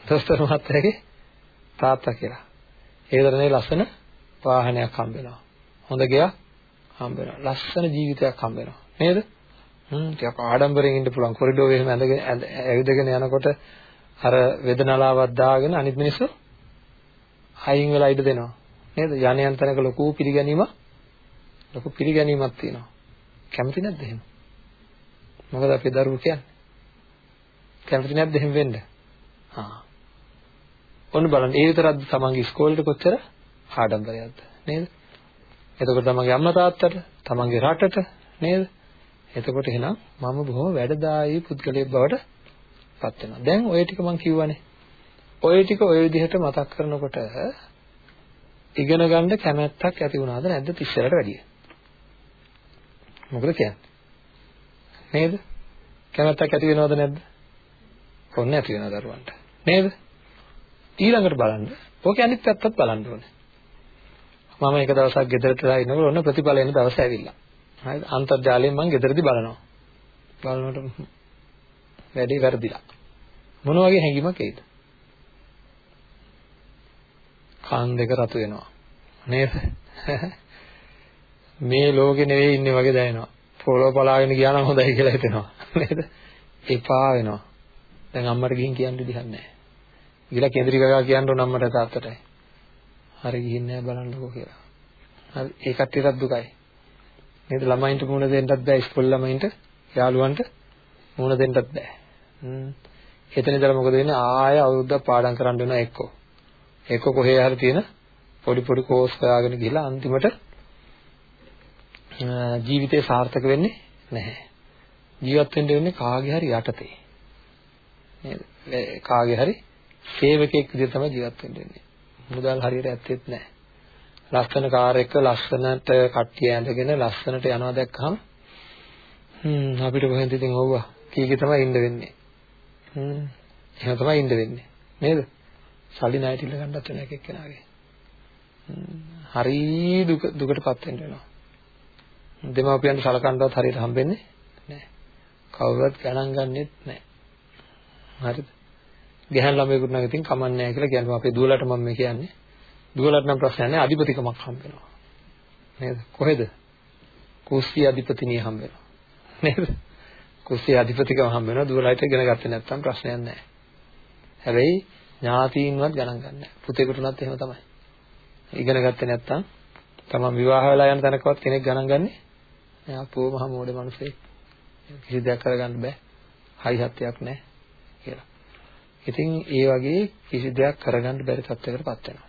දොස්තර මහත්තයාගේ තාත්තා කියලා. ඒ විතර නෙවෙයි ලස්සන වාහනයක් හම්බ වෙනවා. හොඳ ගෙයක් හම්බ වෙනවා. ලස්සන ජීවිතයක් හම්බ වෙනවා. නේද? හ්ම් ටිකක් ආඩම්බරෙන් ඉන්න පුළුවන්. කොරිඩෝරේ එහෙම ඇඳගෙන ඇවිදගෙන යනකොට අර වේදනාලාවක් දාගෙන අනිත් මිනිස්සු අයින් වෙලා ඉඳ දෙනවා. නේද? යන යන තැනක ලොකු පිළිගැනීමක් ලොකු පිළිගැනීමක් තියෙනවා. කැමති නැද්ද එහෙම? මොකද අපේ දරුවෝ කියන්නේ? කැමති නැද්ද එහෙම වෙන්න? ආ. ඔන්න බලන්න ඒ විතරක්ද තමන්ගේ ඉස්කෝලේට කොච්චර ආඩම්බරයක්ද නේද? එතකොට තමන්ගේ අම්මා තාත්තට, තමන්ගේ රටට නේද? එතකොට එහෙනම් මම බොහොම වැඩදායී පුද්ගලයෙක් බවට පත් වෙනවා. දැන් ওই ටික මම කියවනේ. ඔය ටික ඔය විදිහට මතක් කරනකොට ඉගෙන ගන්න කැමැත්තක් ඇති වුණාද නැද්ද 30 වලට වැඩිය? මොකද කියන්නේ? නේද? කැමැත්තක් ඇති වෙනවද නැද්ද? කොහොම නැති වෙනවද දරුවන්ට? නේද? ඊළඟට බලන්න. ඕකේ අනිත් පැත්තත් බලන්න ඕනේ. මම එක දවසක් ගෙදරට ගලා ඉනකොට ඔන්න ප්‍රතිඵල එන දවස ඇවිල්ලා. හරිද? අන්තර්ජාලයෙන් මම ගෙදරදී බලනවා. බලනකොට වැඩි වැරදිලා. මොන වගේ හැඟීමක් එයිද? කන් දෙක රතු වෙනවා. නේද? මේ ලෝකේ නෙවෙයි ඉන්නේ වගේ දැනෙනවා. පොළොව පලාගෙන ගියා නම් හොඳයි කියලා හිතෙනවා. නේද? එපා වෙනවා. දැන් අම්මට ගිහින් කියන්න විදිහක් නැහැ. ගිහලා කේන්ද්‍රික ගා කියන්න ඕන අම්මට තාත්තටයි. හරි ගිහින් නැහැ බලන්නකෝ කියලා. හරි ඒ කට්ටියටත් දුකයි. නේද ළමයින්ට මුණ දෙන්නත් බෑ ඉස්කෝල ළමයින්ට යාළුවන්ට මුණ දෙන්නත් බෑ. හ්ම්. එතන ඉඳලා මොකද වෙන්නේ ආය අවුරුද්දක් පාඩම් කරන්න වෙනවා එක්කෝ. එක්කෝ කොහේ හරි තියෙන පොඩි පොඩි කෝස් හොයාගෙන ගිහලා අන්තිමට ජීවිතේ සාර්ථක වෙන්නේ නැහැ. ජීවත් වෙන්න වෙන්නේ කාගේ හරි යටතේ. නේද? කාගේ හරි සේවකයෙක් විදිහට තමයි ජීවත් වෙන්න වෙන්නේ. මුදල් හරියට ඇත්තෙත් නැහැ. ලස්සන කාර් එක ලස්සනට කට්ටිය ඇඳගෙන ලස්සනට යනවා දැක්කහම හ්ම් අපිට කොහෙන්ද ඉතින් ඕවා කීකේ තමයි ඉන්න වෙන්නේ. හ්ම් එහෙම තමයි ඉන්න වෙන්නේ. නේද? සල්ලි ණයට ඉල්ල ගන්නත් වෙන එක එක්කෙනාගේ. හරි දුක දුකටපත් වෙන්න වෙනවා. දෙමාපියන්ට සලකන්නවත් හරියට හම්බෙන්නේ නැහැ. කවුරුවත් ගණන් ගන්නෙත් නැහැ. හරිද? ගැහන් ළමයෙකුට නම් ඉතින් කමන්නේ නැහැ කියලා කියනවා. අපේ දුවලට මම මේ කියන්නේ. දුවලට නම් ප්‍රශ්නයක් නැහැ. අධිපතිකමක් හම්බ වෙනවා. නේද? කොහෙද? කුස්සිය අධිපතිනිය හම්බ වෙනවා. නේද? කුස්සිය අධිපතිකම හම්බ වෙනවා. දුවලට ඉගෙන ගත්තේ නැත්නම් ප්‍රශ්නයක් නැහැ. හැබැයි ඥාතීන්වත් ගණන් ගන්න නැහැ. පුතේකට උනත් එහෙම තමයි. ඉගෙන ගත්තේ නැත්නම් තමන් විවාහ වෙලා යන තැනකවත් කෙනෙක් ගණන් ගන්නේ එයා පෝ මහ මෝඩ මිනිසෙක්. කිසි දෙයක් කරගන්න බෑ. හයි හත්යක් නැහැ කියලා. ඉතින් ඒ වගේ කිසි දෙයක් කරගන්න බැරි තත්යකටපත් වෙනවා.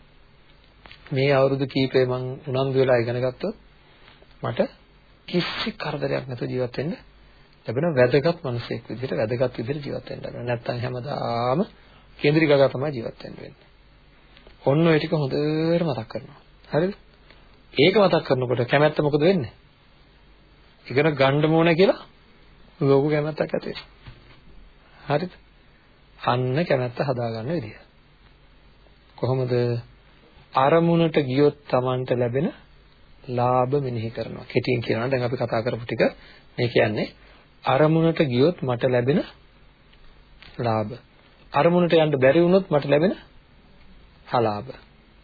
මේ අවුරුදු කීපේ මං උනන්දු වෙලා ඉගෙන ගත්තොත් මට කිසි කරදරයක් නැතුව ජීවත් වෙන්න ලැබෙන වැදගත් මිනිසෙක් විදිහට වැදගත් විදිහට ජීවත් වෙන්න ලැබෙනවා. නැත්තම් හැමදාම කේන්ද්‍රික ගගා තමයි ජීවත් වෙන්න වෙන්නේ. ඔන්න ඔය ටික හොඳට මතක් කරනවා. හරිද? ඒක මතක් කරනකොට කැමැත්ත මොකද වෙන්නේ? ඉගෙන ගන්න ඕන කියලා ලෝක කැමැත්තක් ඇති වෙනවා. හරිද? අන්න කැමැත්ත හදාගන්න විදිය. කොහොමද අරමුණට ගියොත් Tamanට ලැබෙන ලාභ මෙනෙහි කරනවා. කෙටියෙන් කියනවා දැන් අපි කතා කරපු ටික මේ කියන්නේ අරමුණට ගියොත් මට ලැබෙන ලාභ. අරමුණට යන්න බැරි වුණොත් මට ලැබෙන අලාභ.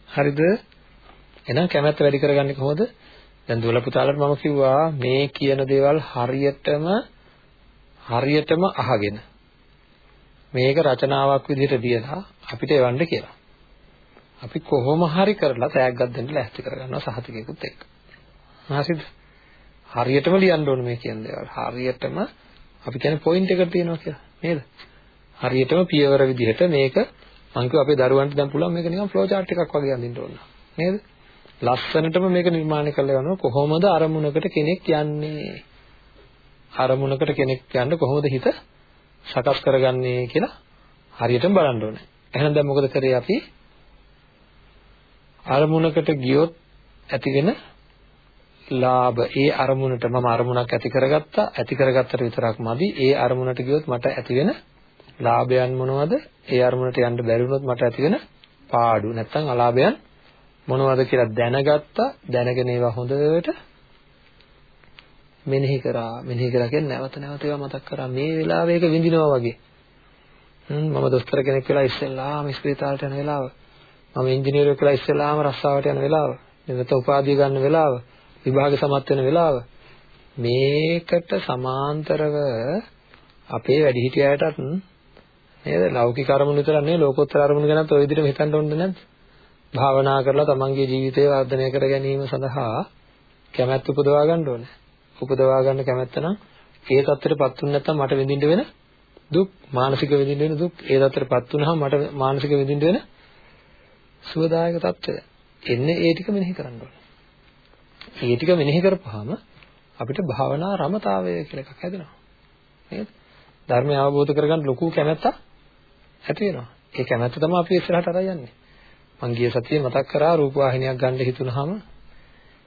හරිද? එහෙනම් කැමැත්ත වැඩි කරගන්නේ කොහොමද? දැන් දුවල පුතාලට මම කිව්වා මේ කියන දේවල් හරියටම හරියටම අහගෙන මේක රචනාවක් විදිහට දියලා අපිට එවන්න කියලා. අපි කොහොම හරි කරලා තෑග්ගක් දෙන්න ලෑස්ති කරගන්නවා සහතිකයකුත් එක්ක. හරිද? හරියටම ලියන්න ඕනේ මේ කියන දේවල්. හරියටම අපි කියන්නේ පොයින්ට් එකක් තියෙනවා කියලා. නේද? හරියටම පියවර විදිහට මේක මම කිව්වා අපේ දරුවන්ට දැන් පුළුවන් මේක නිකන් ෆ්ලෝ chart එකක් වගේ අඳින්න ඕන. නේද? ලස්සනටම මේක නිර්මාණය කරලා ගන්නවා කොහොමද අරමුණකට කෙනෙක් යන්නේ? අරමුණකට කෙනෙක් යන්න කොහොමද හිත සකස් කරගන්නේ කියලා හරියටම බලන්න ඕනේ. එහෙනම් දැන් මොකද කරේ අපි? අරමුණකට ගියොත් ඇතිවෙන ලාභ ඒ අරමුණට මම අරමුණක් ඇති කරගත්තා ඇති කරගත්තට විතරක් මදි ඒ අරමුණට ගියොත් මට ඇතිවෙන ලාභයන් මොනවද? ඒ අරමුණට යන්න බැරි වුණොත් මට ඇතිවෙන පාඩු. නැත්නම් අලාභයන් මොනවද කියලා දැනගත්තා. දැනගෙන ඒවා හොඳට මෙනෙහි කරා. මෙනෙහි කරා කියන්නේ නැවත නැවත ඒවා මතක් කරා. මේ වෙලාවේ ඒක විඳිනවා වගේ. මම දොස්තර කෙනෙක් වෙලා ඉස්සෙල්ලාම ස්පීතාලට යන වෙලාව. මම ඉංජිනේරුවෙක් වෙලා ඉස්සෙල්ලාම රස්සාවට යන වෙලාව. එතන උපාධිය ගන්න වෙලාව. විභාග සමත් වෙන වෙලාව. මේකට සමාන්තරව අපේ වැඩිහිටියයටත් නේද? ලෞකික අරමුණු විතරක් නෙවෙයි ලෝකෝත්තර අරමුණු ගැනත් ඔය විදිහටම හිතන්න ඕනේ නැද්ද? භාවනා කරලා තමන්ගේ ජීවිතය වර්ධනය කර ගැනීම සඳහා කැමැත්ත උපදවා ගන්න ඕනේ. උපදවා ගන්න කැමැත්ත නම් ඒ தත්තරපත් තුන නැත්තම් මට විඳින්න වෙන දුක්, මානසික විඳින්න වෙන දුක්, ඒ தත්තරපත් තුනහම මට මානසික විඳින්න වෙන සුවදායක తত্ত্বය. එන්නේ ඒ ටික මෙනෙහි කරන්න ඕනේ. ඒ ටික මෙනෙහි කරපුවාම අපිට භාවනා රමතාවය කියලා එකක් හැදෙනවා. නේද? ධර්මය අවබෝධ කරගන්න ලොකු කැමැත්තක් ඇති වෙනවා. ඒ කැමැත්ත තමයි අපි ඉස්සරහට අරන් යන්නේ. මං ගිය සතියේ මතක් කරා රූප වාහිනියක් ගන්න හිතුනහම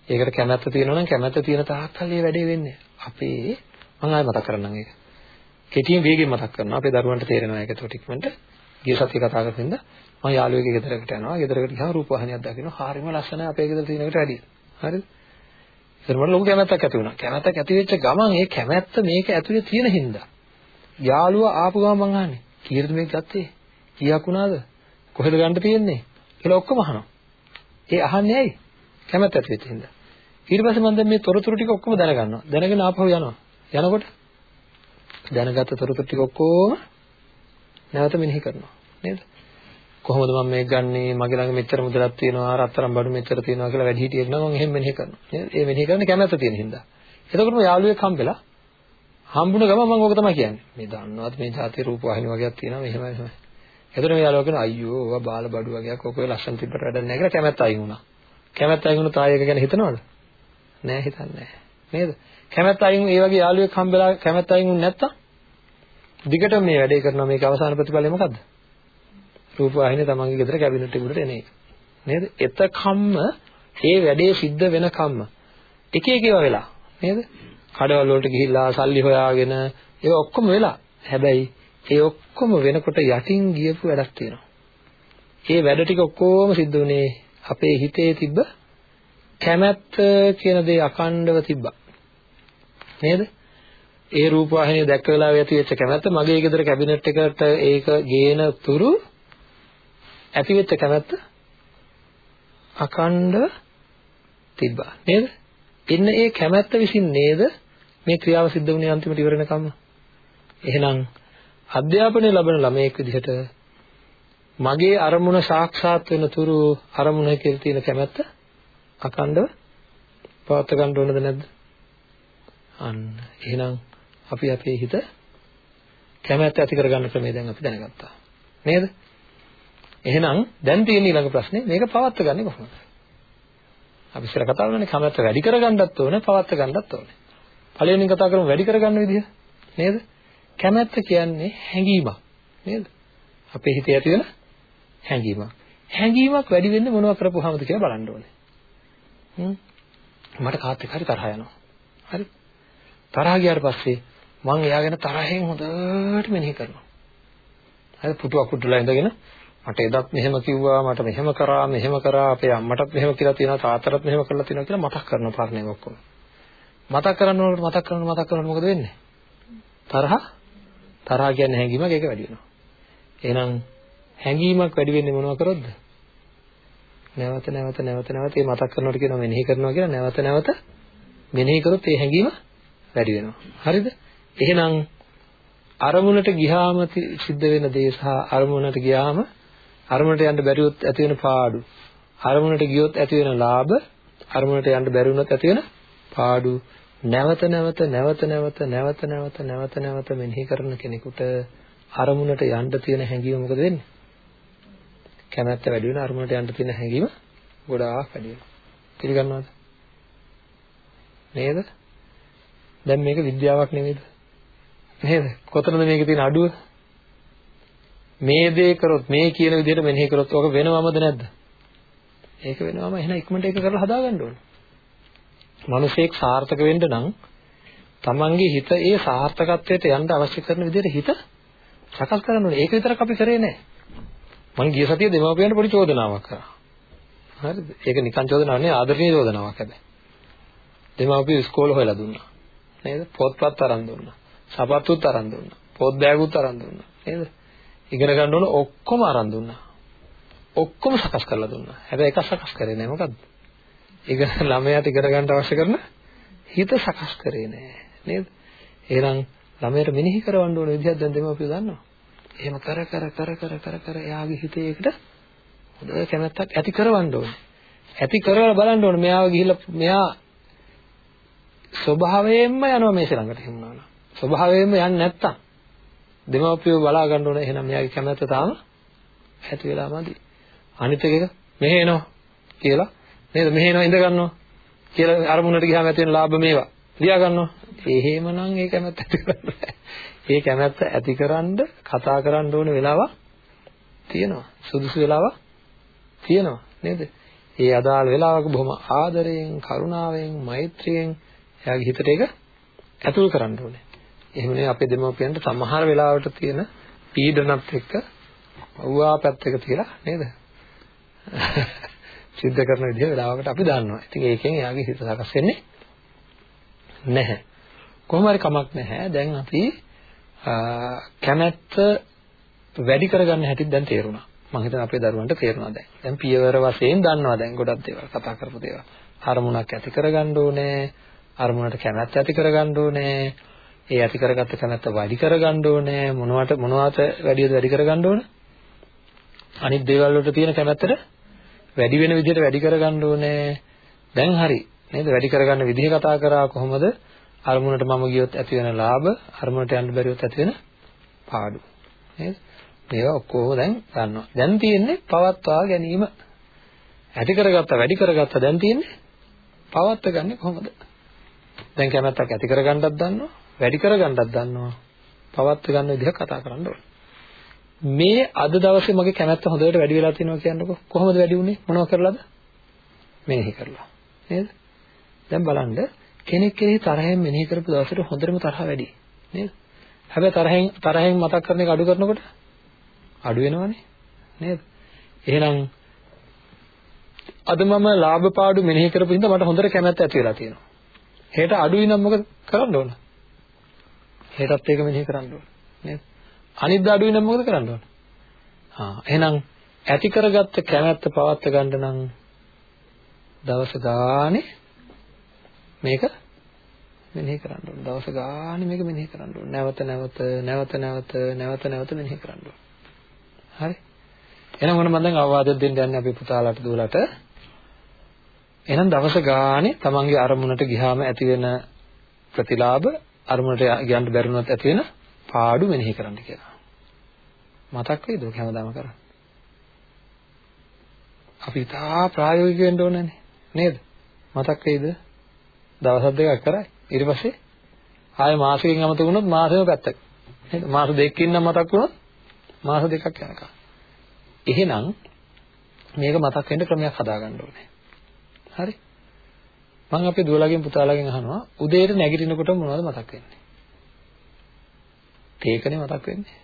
ඒකට කැමැත්ත තියෙනවා නම් කැමැත්ත තියෙන තාක්කල් ඒ වැඩේ වෙන්නේ. අපේ මම ආයෙ මතක් කරන්නම් ඒක. කෙටියෙන් වේගෙන් මතක් කරනවා. අපේ දරුවන්ට තේරෙනවා ඒක එතකොට ඉක්මනට. ගිය සතියේ කතා කරපින්ද මම යාළුවෙක්ගේ ගෙදරකට යනවා. ගෙදරකට ගියාම රූපවාහිනියක් දකිනවා. හරිම ලස්සනයි අපේ ගෙදර තියෙන එකට වැඩිය. හරිද? ඒකට මට ලොකු කැමැත්තක් ඇති වුණා. කැමැත්තක් ඇති වෙච්ච ගමන් ඒ කැමැත්ත මේක ඇතුලේ තියෙන හින්දා යාළුවා ආපු ගමන් මං අහන්නේ කීයද මේක ගත්තේ? කීයක් වුණාද? කොහෙද ගන්න තියෙන්නේ? කියලා ඔක්කොම අහනවා. ඒ අහන්නේ ඇයි? කැමැත්ත ඇති වෙච්ච හින්දා. ඊට පස්සේ මම දැන් මේ තොරතුරු ටික ඔක්කොම දැනගන්නවා. දැනගෙන ආපහු යනවා. යනකොට දැනගත්ත තොරතුරු ටික ඔක්කොම නැවත මෙනෙහි කරනවා. නේද? කොහොමද මම මේක ගන්නෙ? මගේ ළඟ මෙච්චර මුදලක් තියෙනවා, රත්තරන් බඩු මෙච්චර තියෙනවා කියලා වැඩි හිටියෙක් නම් මම එහෙම මෙනෙහි කරනවා. නේද? ඒ මෙනෙහි කරන්නේ කැමැත්ත තියෙන හින්දා. එතකොටම යාළුවෙක් හම්බෙලා හම්බුන ගම මම ඕක තමයි කියන්නේ. මේ දන්නවත් මේ જાතිය රූප වාහිනී වගේක් තියෙනවා මෙහෙම එහෙම. එතකොට මේ යාළුවා කියනවා අයියෝ ඔවා බාල බඩු වගේක් ඔක ඔය ලස්සන තිබ්බට වැඩක් නැහැ කියලා කැමැත්ත අයින් වුණා. කැමැත්ත අයින් වුණොත් ආයෙ එක ගැන හිතනවද? නෑ හිතන්නේ නෑ. නේද? කැමැත්ත අයින් ඒ වගේ යාළුවෙක් හම්බෙලා කැමැත්ත අයින් වුනේ නැත්තම් දිගටම මේ වැඩේ කරනවා මේක අවසාන ප්‍රතිඵලය මොකද්ද? රූප වාහිනිය තමන්ගේ ගෙදර කැබිනට් එකට එන එක. නේද? එතකම්ම මේ වැඩේ සිද්ධ වෙනකම්ම එක එක ඒවා වෙලා නේද? කඩවල වලට ගිහිල්ලා සල්ලි හොයාගෙන ඒක ඔක්කොම වෙලා. හැබැයි ඒ ඔක්කොම වෙනකොට යටින් ගියපු වැඩක් තියෙනවා. මේ වැඩ ටික ඔක්කොම සිද්ධ වුණේ අපේ හිතේ තිබ්බ කැමැත්ත කියන දේ අකණ්ඩව තිබ්බා. නේද? ඒ රූප වාහිනිය දැක්ක වෙලාවේ ඇති වෙච්ච කැමැත්ත මගේ ගෙදර කැබිනට් එකට ඒක ගේන තුරු ඇති වෙච්ච කැමැත්ත අකණ්ඩව තිබ්බා නේද? එන්න ඒ කැමැත්ත විසින් නේද මේ ක්‍රියාව සිද්ධ වුණේ අන්තිමට ඉවර වෙනකම්ම. එහෙනම් අධ්‍යාපනය ලබන ළමයෙක් විදිහට මගේ අරමුණ සාක්ෂාත් වෙන තුරු අරමුණ කියලා තියෙන කැමැත්ත අකණ්ඩව පවත් ගන්න ඕනද නැද්ද? අන්න එහෙනම් අපි අපේ හිත කැමැත්ත ඇති කරගන්න ක්‍රමය දැන් අපි දැනගත්තා. නේද? එහෙනම් දැන් තියෙන ඊළඟ ප්‍රශ්නේ මේක පවත් ගන්නේ කොහොමද? අපි ඉස්සර කතා කරන්නේ කැමැත්ත වැඩි කරගන්නත් ඕනේ, පවත්ත ගන්නත් ඕනේ. පළවෙනින් කතා කරමු වැඩි කරගන්න විදිහ. නේද? කැමැත්ත කියන්නේ හැඟීමක්. නේද? අපේ හිතේ ඇති වෙන හැඟීමක්. හැඟීමක් වැඩි වෙන්නේ මොනව කරපුවාමද කියලා බලන්න ඕනේ. හ්ම්. මට කාත් එක්ක හරි තරහ යනවා. හරි. තරහ ගියාට පස්සේ මං එයා ගැන තරහෙන් හොඳට මෙනෙහි කරනවා. හරි පුටුවක් උඩලා ඉඳගෙන මට එදත් මෙහෙම කිව්වා මට මෙහෙම කරා මෙහෙම කරා අපේ අම්මටත් මෙහෙම කියලා තියෙනවා තාත්තටත් මෙහෙම කරලා තියෙනවා කියලා මතක් කරනවා පාරණේ ඔක්කොම. මතක් කරනකොට මතක් කරනකොට මතක් කරනකොට මොකද වෙන්නේ? තරහ තරහ කියන්නේ හැඟීමක් ඒක වැඩි වෙනවා. එහෙනම් හැඟීමක් වැඩි වෙන්නේ මොනව කරොත්ද? නැවත නැවත නැවත නැවත මේ මතක් කරනකොට කියනවා මෙනෙහි කරනවා කියලා නැවත නැවත මෙනෙහි කරොත් ඒ හැඟීම වැඩි වෙනවා. හරිද? එහෙනම් අරමුණට ගියාම සිද්ධ වෙන දේ සහ අරමුණට ගියාම අරමුණට යන්න බැරිවොත් ඇති වෙන පාඩු අරමුණට ගියොත් ඇති වෙන ලාභ අරමුණට යන්න බැරි වුණොත් ඇති වෙන පාඩු නැවත නැවත නැවත නැවත නැවත නැවත නැවත නැවත මෙනෙහි කරන කෙනෙකුට අරමුණට යන්න තියෙන හැඟීම මොකද වෙන්නේ? කැමැත්ත වැඩි වෙන අරමුණට යන්න තියෙන හැඟීම ගොඩාක් වැඩි වෙනවා. පිළිගන්නවද? නේද? දැන් මේක විද්‍යාවක් නෙමෙයිද? නේද? කොතනද මේකේ තියෙන අඩුව? මේ දේ කරොත් මේ කියන විදිහට මෙනෙහි කරොත් ඔක වෙනවමද නැද්ද? ඒක වෙනවම එහෙනම් ඉක්මනට ඒක කරලා හදාගන්න ඕනේ. මිනිසෙක් සාර්ථක වෙන්න නම් තමන්ගේ හිත ඒ සාර්ථකත්වයට යන්න අවශ්‍ය කරන විදිහට හිත සකස් කරන්න ඕනේ. ඒක විතරක් අපි කරේ නැහැ. මම ගිය සතියේ දෙමාපියන්ට පොඩි චෝදනාවක් කරා. හරිද? ඒක නිකන් චෝදනාවක් නෙවෙයි ආදරණීය චෝදනාවක් හැබැයි. දෙමාපිය ඉස්කෝලේ හොයලා දුන්නා. නේද? පොත්පත් අරන් දුන්නා. සපත්තුත් අරන් දුන්නා. පොත් බෑගුත් අරන් දුන්නා. නේද? ඉගෙන ගන්න ඕන ඔක්කොම අරන් දුන්නා. ඔක්කොම සකස් කරලා දුන්නා. හැබැයි එක සකස් කරේ නැහැ මොකද්ද? ඉගෙන ළමයාට ඉගෙන ගන්න අවශ්‍ය කරන හිත සකස් කරේ නැහැ. නේද? එහෙනම් ළමයට මෙනෙහි කරවන්න ඕන විදිහක් දැන් දෙමාපියෝ දන්නවා. එහෙම කර කර කර කර කර කර එයාගේ හිතේ ඒකට හොඳ කැමැත්තක් ඇති කරවන්න ඕනේ. ඇති කරවලා බලන්න ඕනේ මෙයාව ගිහිල්ලා මෙයා ස්වභාවයෙන්ම යනවා මේක ළඟට හිමුණා. ස්වභාවයෙන්ම යන්නේ නැත්තම් දෙමාපියෝ බලා ගන්න ඕනේ එහෙනම් මෙයාගේ කැමැත්ත තාම ඇති වෙලාමදි. අනිත් එක මෙහෙ එනවා කියලා නේද මෙහෙ එනවා ඉඳ ගන්නවා කියලා අරමුණට ගියාම ඇති වෙන ලාභ මේවා ලියා ගන්නවා. එහෙමනම් ඒ කැමැත්ත ඇති කරන්න ඒ කැමැත්ත ඇතිකරනද කතා කරන්න ඕන වෙලාවක් තියෙනවා. සුදුසු වෙලාවක් තියෙනවා නේද? ඒ අදාළ වෙලාවක බොහොම ආදරයෙන්, කරුණාවෙන්, මෛත්‍රියෙන් එයාගේ හිතට ඒක ඇතුල් කරන්න ඕනේ. එහෙම නෙවෙයි අපේ දෙමව්පියන්ට සමහර වෙලාවට තියෙන පීඩනත් එක්ක අවුවා පැත්තක තියලා නේද? සිද්ධ කරන විදිහ වෙලාවකට අපි දන්නවා. ඉතින් ඒකෙන් එයාගේ හිත සකස් වෙන්නේ නැහැ. කොහොම හරි කමක් නැහැ. දැන් අපි කැමැත්ත වැඩි කරගන්න හැටි දැන් තේරුණා. මම හිතන්නේ අපේ දරුවන්ට තේරුණා දැන්. දැන් පියවර වශයෙන් දන්නවා දැන් ගොඩක් දේවල් කතා කරපු දේවල්. අරමුණක් ඇති කරගන්න ඕනේ. අරමුණට කැමැත්ත ඇති කරගන්න ඕනේ. ඒ ඇති කරගත්ත කැමැත්ත වැඩි කරගන්න ඕනේ. මොනවට මොනවාට වැඩියද වැඩි කරගන්න ඕනේ? අනිත් දේවල් වලට තියෙන කැමැත්තට වැඩි වෙන විදිහට වැඩි කරගන්න ඕනේ. දැන් හරි. නේද? වැඩි කරගන්න විදිහ කතා කරා කොහොමද? අරමුණට මම ගියොත් ඇති වෙන ලාභ, අරමුණට යන්න බැරිවොත් ඇති වෙන පාඩු. නේද? මේවා ඔක්කොම දැන් ගන්නවා. දැන් තියෙන්නේ පවත්වා ගැනීම. ඇති කරගත්තා, වැඩි කරගත්තා දැන් තියෙන්නේ පවත්ව ගන්නේ කොහොමද? දැන් කැමැත්තක් ඇති කරගන්නත් දන්නවා, වැඩි කරගන්නත් දන්නවා. පවත්ව ගන්න විදිහ කතා කරන්න ඕනේ. මේ අද දවසේ මගේ කැමැත්ත හොඳට වැඩි වෙලා තියෙනවා කියන්නකො කොහොමද වැඩි වුනේ මොනව කරලාද මෙනෙහි කරලා නේද දැන් බලන්න කෙනෙක් කෙනෙහි තරහෙන් මෙනෙහි කරපු දවසට හොඳටම තරහ වැඩි නේද? හැබැයි තරහෙන් තරහෙන් මතක් කරන එක අඩු කරනකොට අඩු වෙනවනේ නේද? එහෙනම් අද මම ලාභ පාඩු මෙනෙහි කරපු හින්දා මට හොඳට කැමැත්ත ඇති වෙලා තියෙනවා. හෙට අඩුයි නම් මොකද කරන්න ඕන? හෙටත් ඒක මෙනෙහි කරන්න ඕන නේද? අනිද්දා අඩුයි නම් මොකද කරන්න ඕන? ආ එහෙනම් ඇති කරගත්ත කැමැත්ත පවත් ගන්න නම් දවස ගානේ මේක මෙනෙහි කරන්න ඕනේ. දවස ගානේ මේක මෙනෙහි කරන්න ඕනේ. නැවත නැවත නැවත නැවත නැවත නැවත මෙනෙහි කරන්න ඕනේ. හරි. එහෙනම් මොන මම දැන් අවවාදයක් දෙන්න යන්නේ අපේ පුතාලාට දුවලට. එහෙනම් දවස ගානේ තමන්ගේ අරමුණට ගියාම ඇති වෙන ප්‍රතිලාභ අරමුණට යන්න බැරිුණත් ඇති වෙන පාඩු මෙනෙහි කරන්න කියලා. මතක් වෙයිද ඔක හැමදාම කරන්නේ? අපි තා ප්‍රායෝගික වෙන්න ඕනනේ නේද? මතක් වෙයිද? දවස් දෙකක් කරයි. ඊට පස්සේ ආයෙ මාසෙකින් අමතක වුණොත් මාසෙම පැත්තක. නේද? මාස දෙකකින් නම් මතක් වුණොත් මාස දෙකක් යනකම්. එහෙනම් මේක මතක් වෙන්න ක්‍රමයක් හදාගන්න ඕනේ. හරි? මම අපේ දුවලාගෙන් පුතාලාගෙන් අහනවා උදේට නැගිටිනකොට මොනවද මතක් වෙන්නේ? තේකනේ මතක් වෙන්නේ.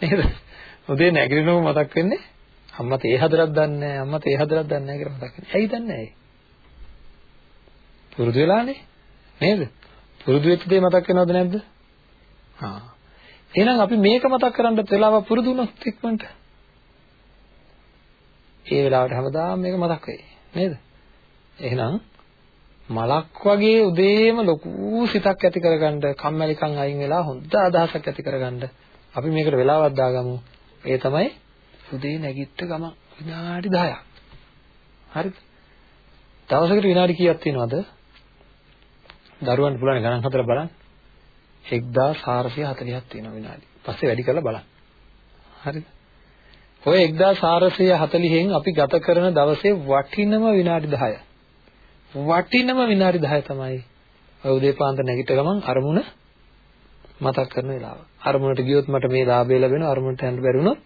නේද? උදේ නැගිටිනකොට මතක් වෙන්නේ අම්මා තේ හදරක් දන්නේ නැහැ අම්මා තේ හදරක් දන්නේ නැහැ කියලා මතක් වෙන්නේ. ඇයි දන්නේ නැහැ? පුරුදු වෙලානේ. නේද? පුරුදු වෙච්ච දේ මතක් වෙනවද නැද්ද? ආ. එහෙනම් අපි මේක මතක් කරන්න වෙලාවක් පුරුදු වුණොත් ඉක්මනට ඒ වෙලාවට හැමදාම මේක මතක් වෙයි. නේද? එහෙනම් මලක් වගේ උදේම ලොකු සිතක් ඇති කරගන්න කම්මැලිකම් අයින් වෙලා හොඳ අදහසක් ඇති කරගන්න අපි මේකට වෙලාවක් දාගමු. ඒ තමයි උදේ නැගිට ගමන් විනාඩි 10ක්. හරිද? දවසකට විනාඩි කීයක් තියෙනවද? දරුවන්ට පුළුවන් ගණන් හදලා බලන්න. 1440ක් තියෙනවා විනාඩි. පස්සේ වැඩි කරලා බලන්න. හරිද? ඔය 1440න් අපි ගත කරන දවසේ වටිනම විනාඩි 10. වටිනම විනාඩි 10 තමයි ඔය උදේ පාන්දර නැගිට ගමන් අරමුණ මතක් කරන වෙලාව. අරමුණට ගියොත් මට මේ ලාභය ලැබෙනවා අරමුණට යන්න බැරි වුණොත්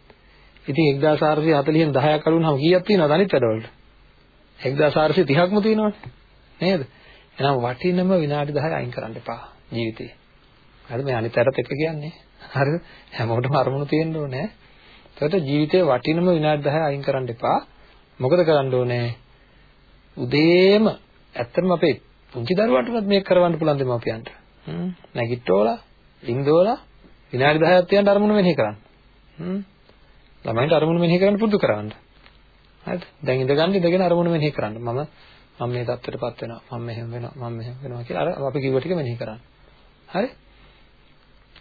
ඉතින් 1440න් 10ක් අඩුවුනහම කීයක් තියෙනවද අනිත් වැඩවලට? 1430ක්ම තියෙනවනේ. නේද? එහෙනම් වටිනම විනාඩි 10 අයින් කරන්න එපා ජීවිතේ. හරිද? මේ අනිත් අරත් එක කියන්නේ. හරිද? හැමෝටම අරමුණු තියෙන්න ඕනේ. ඒකට ජීවිතේ වටිනම විනාඩි 10 අයින් කරන්න එපා. මොකද කරන්න ඕනේ? උදේම ඇත්තටම අපේ පුංචි දරුවන්ටවත් මේක කරවන්න පුළුවන් දෙමාපියන්ට. හ්ම් නැගිට්ටෝලා, ලින්දෝලා විනාඩි 10ක් තියන්න අරමුණ මෙනෙහි කරන්න. හ්ම් ළමයින්ට අරමුණ මෙනෙහි කරන්න පුරුදු කරවන්න. හරිද? දැන් ඉඳගන්න ඉඳගෙන අරමුණ මෙනෙහි කරන්න. මම මම මේ தත්ත්වයටපත් වෙනවා. මම මෙහෙම වෙනවා. මම මෙහෙම වෙනවා කියලා අර අපි කිව්ව ටික මෙනෙහි කරන්න. හරි?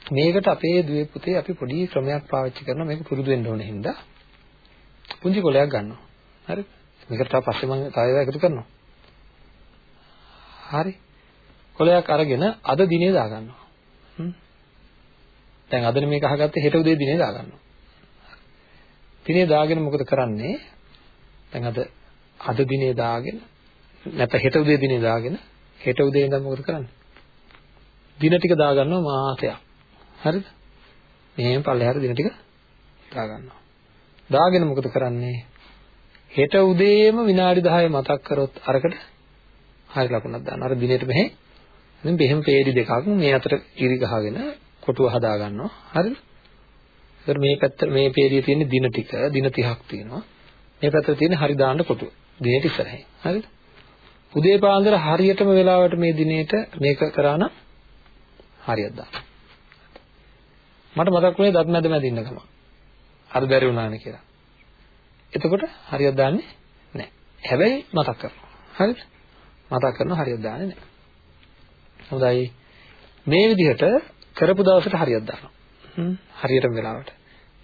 මේකට අපේ දුවේ පුතේ අපි පොඩි ක්‍රමයක් පාවිච්චි කරනවා මේක පුරුදු වෙන්න ඕනේ හින්දා පුංචි කොලයක් ගන්නවා හරි මේකට තව පස්සේ මම තව ඒවා එකතු කරනවා හරි. කොලයක් අරගෙන අද දිනේ දාගන්නවා. හ්ම්. දැන් අදනේ මේක අහගත්තේ හෙට උදේ දිනේ දාගන්නවා. දිනේ දාගෙන මොකද කරන්නේ? දැන් අද අද දිනේ දාගෙන නැත්නම් හෙට උදේ දිනේ දාගෙන හෙට උදේ ඉඳන් මොකද කරන්නේ? දින ටික දාගන්නවා මාසයක් හරිද? මෙහෙම පල්ලෙහාට දින ටික දා ගන්නවා. දාගෙන මොකද කරන්නේ? හෙට උදේම විනාඩි 10 මතක් කරොත් අරකට හරි ලකුණක් දාන්න. අර දිනෙට මෙහෙ දැන් මෙහෙම peedi දෙකක් මේ අතර ඉරි ගහගෙන කොටුව හදා ගන්නවා. හරිද? ඒතර මේ පැත්ත මේ peediයේ තියෙන දින ටික දින 30ක් තියෙනවා. මේ පැත්තේ තියෙන හරි දාන්න කොටුව. දිනෙට ඉස්සරහින්. හරිද? උදේ පාන්දර හරියටම වෙලාවට මේ දිනේට මේක කරා නම් හරියට දාන්න. මට මතක් වුණේ දත් මැද මැද ඉන්න ගම. අර බැරි වුණානේ කියලා. එතකොට හරියට දාන්නේ නැහැ. හැබැයි මතක් කරනවා. හරිද? මතක් කරනවා හරියට දාන්නේ නැහැ. හොඳයි. මේ විදිහට කරපු දවසට හරියට දානවා. හ්ම් හරියටම වෙලාවට.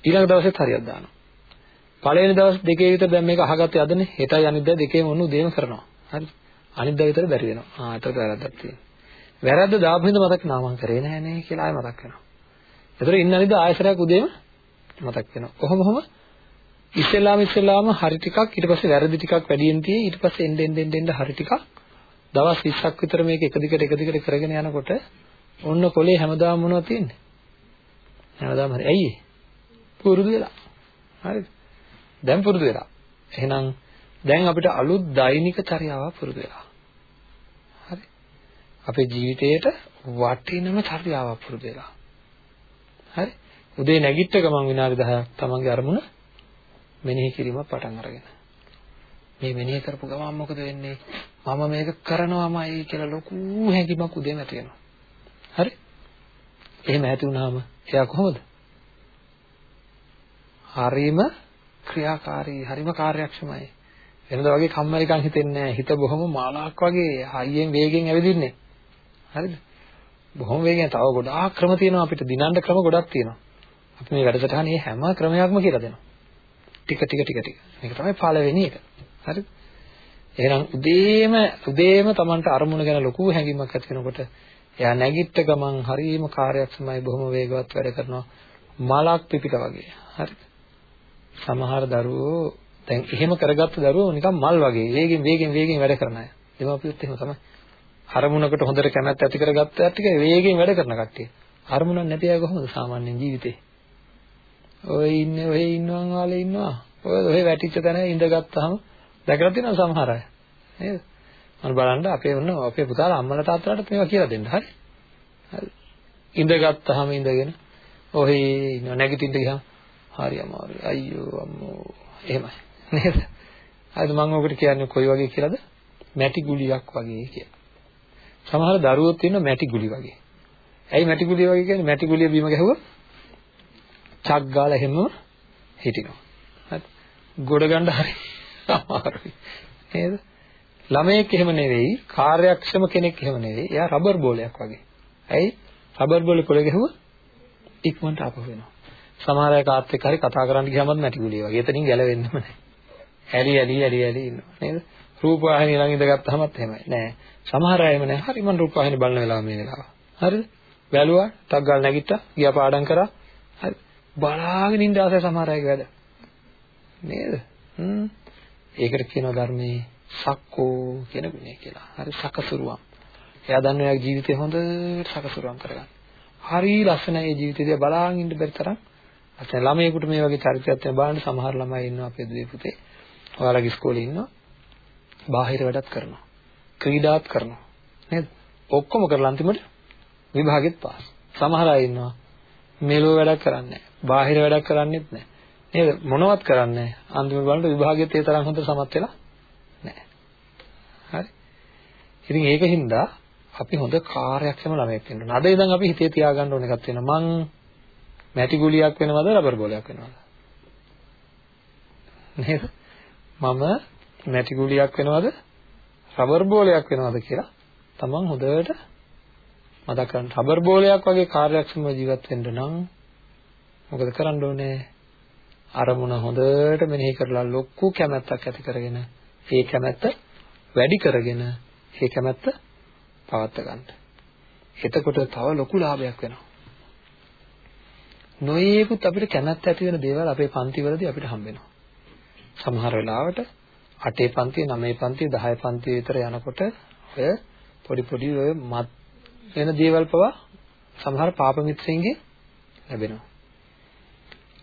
ඊළඟ දවසෙත් හරියට දානවා. පළවෙනි දවස් දෙකේ විතර දැන් මේක අහගත්තේ අදනේ. හෙටයි අනිද්දා දෙකේම ඔන්න උදේම කරනවා. හරිද? අනිද්දා විතර බැරි වෙනවා. ආ ඒතර වැරද්දක් තියෙනවා. වැරද්ද දාපු හින්දා මතක් නා මං කරේ නැහැ නේ කියලා ආයෙ මතක් වෙනවා. ඒතර ඉන්න අනිද්ද ආයසරයක් උදේම මතක් වෙනවා. කොහොම කොහොම ඉස්සෙල්ලාම ඉස්සෙල්ලාම හරි ටිකක් ඊට පස්සේ වැරදි ටිකක් වැඩියෙන් tie ඊට පස්සේ එන්න එන්න එන්න හරි ටිකක් දවස් 20ක් විතර මේක එක දිගට එක දිගට කරගෙන යනකොට ඔන්න කොලේ හැමදාම මොනවද තියෙන්නේ? හැමදාම හරි. ඇයි පුරුදු වෙලා. හරිද? දැන් පුරුදු වෙලා. එහෙනම් දැන් අපිට අලුත් දෛනික චර්යාවක් පුරුදු වෙලා. හරි. අපේ ජීවිතේට වටිනම චර්යාවක් පුරුදු වෙලා. හරි උදේ නැගිට ගමන් විනාඩි 10ක් තමන්ගේ අරමුණ මෙනෙහි කිරීමක් පටන් අරගෙන මේ මෙනෙහි කරපු ගමන් මොකද වෙන්නේ මම මේක කරනවාමයි කියලා ලොකු හැඟීමක් උදේම ඇති වෙනවා හරි එහෙම ඇති වුනහම එයා කොහොමද හරිම ක්‍රියාකාරී හරිම කාර්යක්ෂමයි වෙනදා වගේ කම්මැලිකම් හිතෙන්නේ නැහැ හිත බොහොම මාලාවක් වගේ හයියෙන් වේගෙන් ඇවිදින්නේ හරිද බොහොම වේගෙන් තව ගොඩාක් ක්‍රම තියෙනවා අපිට දිනන්න ක්‍රම ගොඩක් තියෙනවා. අපි මේ වැඩසටහනේ හැම ක්‍රමයක්ම කියලා දෙනවා. ටික ටික ටික ටික. මේක තමයි පළවෙනි එක. හරිද? එහෙනම් උදේම උදේම Tamanට අරමුණ ගැන ලොකු හැඟීමක් ඇති වෙනකොට එයා නැගිට ගමන් හරියම කාර්යක්ෂමයි බොහොම වේගවත් වැඩ කරනවා. මලක් පිපිට වගේ. හරිද? සමහර දරුවෝ දැන් එහෙම කරගත්තු දරුවෝ නිකන් මල් වගේ වේගෙන් වේගෙන් වේගෙන් වැඩ කරන අය. දෙමාපියොත් එහෙම තමයි. අරමුණකට හොඳට කැමැත්ත ඇති කරගත්ත ටික වේගෙන් වැඩ කරන කට්ටිය. අරමුණක් නැති අය කොහොමද සාමාන්‍ය ජීවිතේ? ඔය ඉන්නේ ඔය ඉන්නවන් වාලේ ඉන්නවා. ඔය ඔය වැටිච්ච තැන ඉඳගත්තාම දැකලා තියෙනවා සමහර අය. නේද? මම බලන්න අපේ වුණ අපේ පුතාලා අම්මලා තාත්තලාට මේවා කියලා දෙන්න. හරි? හරි. ඉඳගත්තාම ඉඳගෙන ඔහේ ඉන්න නැගිටින්න ගියාම හරි අමාරුයි. අයියෝ අම්මෝ. එහෙමයි. නේද? හරිද මම ඔකට කියන්නේ කොයි වගේ කියලාද? මැටි ගුලියක් වගේ කියලා. සමහර දරුවෝ තියෙන මැටි ගුලි වගේ. ඇයි මැටි ගුලිය වගේ කියන්නේ? මැටි ගුලිය බීම ගැහුවා චක් ගාලා එහෙම හිටිනවා. හරි. ගොඩ ගන්න හරි අමාරුයි. නේද? ළමයෙක් එහෙම නෙවෙයි, කාර්යක්ෂම කෙනෙක් එහෙම නෙවෙයි. එයා රබර් බෝලයක් වගේ. ඇයි? රබර් බෝලේ කොළ ගැහුවා ඉක්මනට ආපහු වෙනවා. සමහර අය කාත් එක්ක හරි කතා කරන්න ගියාමත් මැටි ගුලිය වගේ. එතනින් ගැලවෙන්නම නැහැ. ඇලි ඇලි ඇලි ඇලි ඉන්නවා නේද? රූපවාහිනිය ළඟ ඉඳගත්තාමත් එහෙමයි. නෑ. සමහර අය එහෙම නෑ. හරි මම රූපවාහිනිය බලන වෙලාව මේ වෙලාව. හරිද? බැලුවා, ටක් ගාලා නැගිට්ටා, ගියා පාඩම් කරා. හරි. බලාගෙන ඉන්න ආසයි සමහර අයගේ වැඩ. නේද? හ්ම්. ඒකට කියනවා ධර්මයේ සක්කෝ කියන ගුණය කියලා. හරි සකසුරුවම්. එයා දන්න එයාගේ ජීවිතය හොඳට සකසුරුවම් කරගන්න. හරි ලස්සනයි ඒ ජීවිතය බලාගෙන ඉන්න බැරි තරම්. අතන ළමයෙකුට මේ වගේ චරිතයක් තියෙන බලන්න සමහර ළමයි ඉන්නවා අපේ දුවේ පුතේ. ඔයාලගේ ඉස්කෝලේ ඉන්නවා. බාහිර වැඩත් කරනවා. ක්‍රීඩාත් කරනවා. නේද? ඔක්කොම කරලා අන්තිමට විභාගෙත් පාස්. සමහර අය ඉන්නවා මෙලෝ වැඩක් කරන්නේ නැහැ. බාහිර වැඩක් කරන්නේත් නැහැ. නේද? මොනවත් කරන්නේ නැහැ. අන්තිමට බලන්න විභාගෙත් ඒ තරම් හොඳට සමත් වෙලා නැහැ. හරි. ඉතින් ඒකින්ද අපි හොඳ කාර්යක්ෂම ළමයෙක් වෙන්න ඕන. අද ඉඳන් අපි හිතේ තියාගන්න ඕන එකක් තියෙනවා. මං මැටි ගුලියක් වෙනවද රබර් බෝලයක් වෙනවද? නේද? මම මැටි ගුලියක් වෙනවද රබර් බෝලයක් වෙනවද කියලා තමන් හොඳට මතක් කරගන්න. රබර් බෝලයක් වගේ කාර්යක්ෂමව ජීවත් වෙන්න නම් මොකද කරන්න ඕනේ? අරමුණ හොඳට මෙනෙහි කරලා ලොකු කැමැත්තක් ඇති කරගෙන ඒ කැමැත්ත වැඩි කරගෙන ඒ කැමැත්ත පවත්වා ගන්න. එතකොට තව ලොකු ලාභයක් වෙනවා. නොයේකුත් අපිට කැමැත්ත ඇති වෙන දේවල් අපේ පන්තිවලදී අපිට හම්බ වෙනවා. සමහර වෙලාවට 8 පන්තිය 9 පන්තිය 10 පන්තිය විතර යනකොට ඔය පොඩි පොඩි ඔය මත් වෙන දේවල් පවා සමහර පාප මිත්‍රයින්ගේ ලැබෙනවා.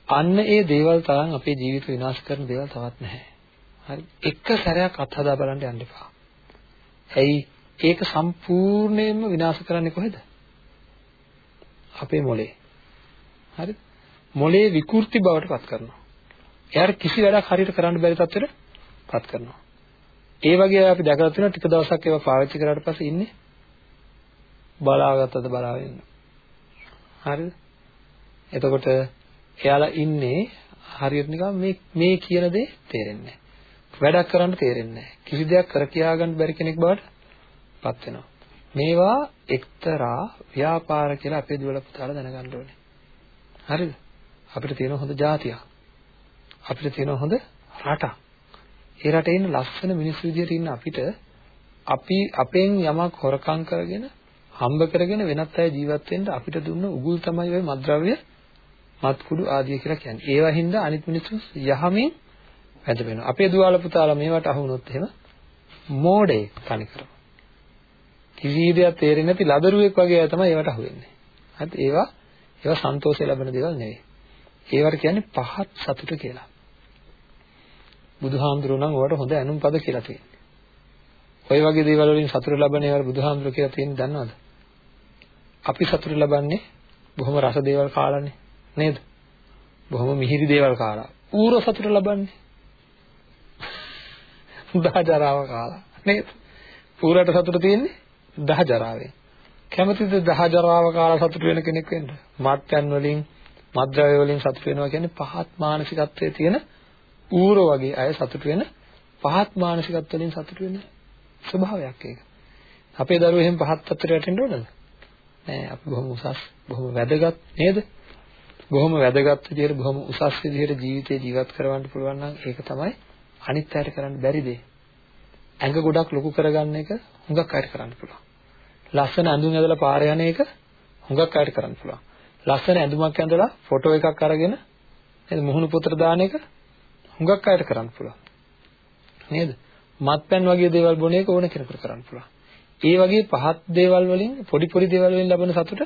අන්න ඒ දේවල් තරම් අපේ ජීවිත විනාශ කරන දේවල් තවත් නැහැ. හරි. එක සැරයක් අත්හදා බලන්න යන්න එපා. ඇයි ඒක සම්පූර්ණයෙන්ම විනාශ කරන්නේ කොහෙද? අපේ මොලේ. හරි? මොලේ විකෘති බවට පත් කරනවා. එයාට කිසි වැඩක් හරියට කරන්න බැරි තත්ත්වෙට පත් කරනවා. ඒ වගේ අපි දැකලා තියෙනවා ටික දවසක් ඒවා පාවිච්චි කරාට පස්සේ ඉන්නේ බලාගත්තද බලාගෙන ඉන්න. හරිද? එතකොට එයාලා ඉන්නේ හරියට නිකන් මේ මේ කියන දේ තේරෙන්නේ වැඩක් කරන්න තේරෙන්නේ කිසි දෙයක් කර කියා ගන්න බැරි කෙනෙක් බවට පත් වෙනවා. මේවා එක්තරා ව්‍යාපාර කියලා අපේ දුවල පුතාලා දැනගන්න ඕනේ. හරිද? අපිට තියෙන හොඳ જાතියක්. අපිට තියෙන හොඳ රටක්. ඒ රටේ ඉන්න ලස්සන මිනිස්සු විදියට ඉන්න අපිට අපි අපෙන් යමක් හොරකම් කරගෙන හම්බ කරගෙන වෙනත් අය ජීවත් වෙන්න අපිට දුන්න උගුල් තමයි ওই මද්ද්‍රව්‍ය මත්කුඩු ආදිය කියලා කියන්නේ. ඒවා හින්දා අනිත් මිනිස්සු යහමින් වැද වෙනවා. අපේ දුවාල පුතාලා මේවට අහු වුණොත් එහෙම මෝඩේ තනි කරනවා. කිසි දෙයක් තේරෙන්නේ නැති ලදරුවෙක් වගේ අය තමයි ඒවට අහු වෙන්නේ. හරිද? ඒවා ඒවා සන්තෝෂය ලැබෙන දේවල් නෙවෙයි. ඒවට කියන්නේ පහත් සතුට කියලා. බුදුහාමුදුරුවෝ නම් ඔයාලට හොඳ ඇනුම් පද කියලා තියෙනවා. ඔය වගේ දේවල් වලින් සතුට ලබන ඒවා බුදුහාමුදුරුවෝ කියලා තියෙන්නේ දන්නවද? අපි සතුට ලබන්නේ බොහොම රස දේවල් කාලානේ නේද? බොහොම මිහිරි දේවල් කාලා. ඌර සතුට ලබන්නේ දහජරාව කාලා නේද? ඌරට සතුට තියෙන්නේ දහජරාවෙන්. කැමතිද දහජරාව කාලා සතුට වෙන කෙනෙක් වෙන්න? මත්යන් වලින් මද්ද්‍රව්‍ය වලින් සතුට වෙනවා කියන්නේ පහත් මානසිකත්වයේ තියෙන ඌර වගේ අය සතුට වෙන පහත් මානසිකත්ව වලින් සතුට වෙන ස්වභාවයක් ඒක. අපේ දරුවෝ එහෙම පහත් තත්ත්වයට වැටෙන්න ඕනද? නෑ අපි බොහොම උසස් බොහොම වැදගත් නේද? බොහොම වැදගත් විදිහට බොහොම උසස් විදිහට ජීවිතේ ජීවත් කරවන්න පුළුවන් නම් ඒක තමයි අනිත් අයට කරන්න බැරි දේ. ඇඟ ගොඩක් ලොකු කරගන්න එක හුඟක් අයට කරන්න පුළුවන්. ලස්සන ඇඳුම් ඇඳලා පාර යන එක හුඟක් අයට කරන්න පුළුවන්. ලස්සන ඇඳුමක් ඇඳලා ෆොටෝ එකක් අරගෙන නේද මුහුණු පොතට දාන එක හුඟක් අයට කරන්න පුළුවන්. නේද? මත්පැන් වගේ දේවල් බොන එක ඕන කෙනෙකුට කරන්න පුළුවන්. ඒ වගේ පහත් දේවල් වලින් පොඩි පොඩි දේවල් වලින් ලබන සතුට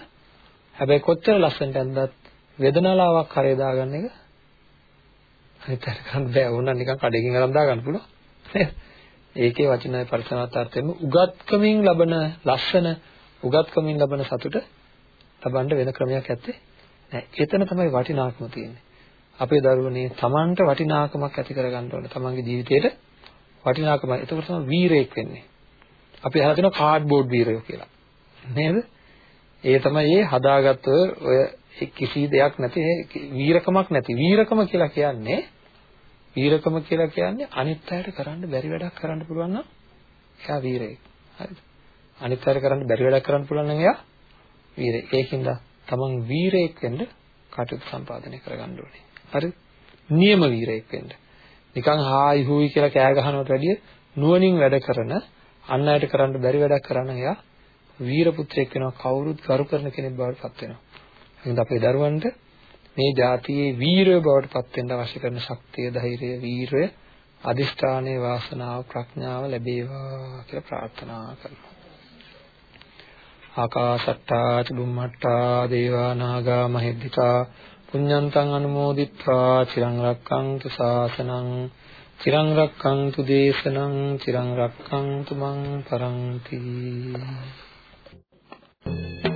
හැබැයි කොච්චර ලස්සනට ඇඳත් වේදනාවක් කරේ දාගන්න එක අනිත් අර කරන්න බෑ ඕනනම් නිකන් කඩේකින් අරන් දාගන්න පුළුවන්. ඒකේ වචනය පරිසමාර්ථයෙන් උගත්කමින් ලබන ලස්සන උගත්කමින් ලබන සතුට ලබන්න වෙන ක්‍රමයක් ඇත්තේ නෑ. එතන තමයි වටිනාකම තියෙන්නේ. අපේ දරුවනේ Tamanට වටිනාකමක් ඇති කරගන්න ඕනේ. Tamanගේ ජීවිතේට වටිනාකම. එතකොට තමයි වීරයෙක් වෙන්නේ. අපි අහලා තියෙනවා කාඩ්බෝඩ් වීරයෝ කියලා. නේද? ඒ තමයි ඒ හදාගත්ත ඔය කිසි දෙයක් නැති වීරකමක් නැති. වීරකම කියලා කියන්නේ වීරකම කියලා කියන්නේ අනිත් අයට කරන්න බැරි වැඩක් කරන්න පුළුවන් නම් එයා වීරයෙක්. හරිද? අනිත් අයට කරන්න බැරි වැඩක් කරන්න පුළුවන් නම් එයා වීරයෙක්. ඒකින්ද තමන් වීරයෙක් වෙන්න කටයුතු සම්පාදනය කරගන්න ඕනේ. හරිද? නියම වීරයෙක් වෙන්න. නිකන් හායි හූයි කියලා කෑ ගහනවට වැඩිය නුවණින් වැඩ කරන අන් අයට කරන්න බැරි වැඩක් කරන එයා වීර පුත්‍රයෙක් වෙනවා කවුරුත් ගරු කරන කෙනෙක් බවට පත් වෙනවා. නේද අපේ දරුවන්ට මේ જાතියේ වීරය බවට පත් වෙන්න අවශ්‍ය කරන ශක්තිය ධෛර්යය වීරය අදිෂ්ඨානයේ වාසනාව ප්‍රඥාව ලැබේවා කියලා ප්‍රාර්ථනා කරනවා ආකාශට්ටා චුම්මට්ටා දේවා නාග මහිද්దికා පුඤ්ඤන්තං අනුමෝදිත්වා චිරං රක්ඛන්තු ශාසනං චිරං රක්ඛන්තු දේශනං චිරං රක්ඛන්තු මං පරන්ති Thank you.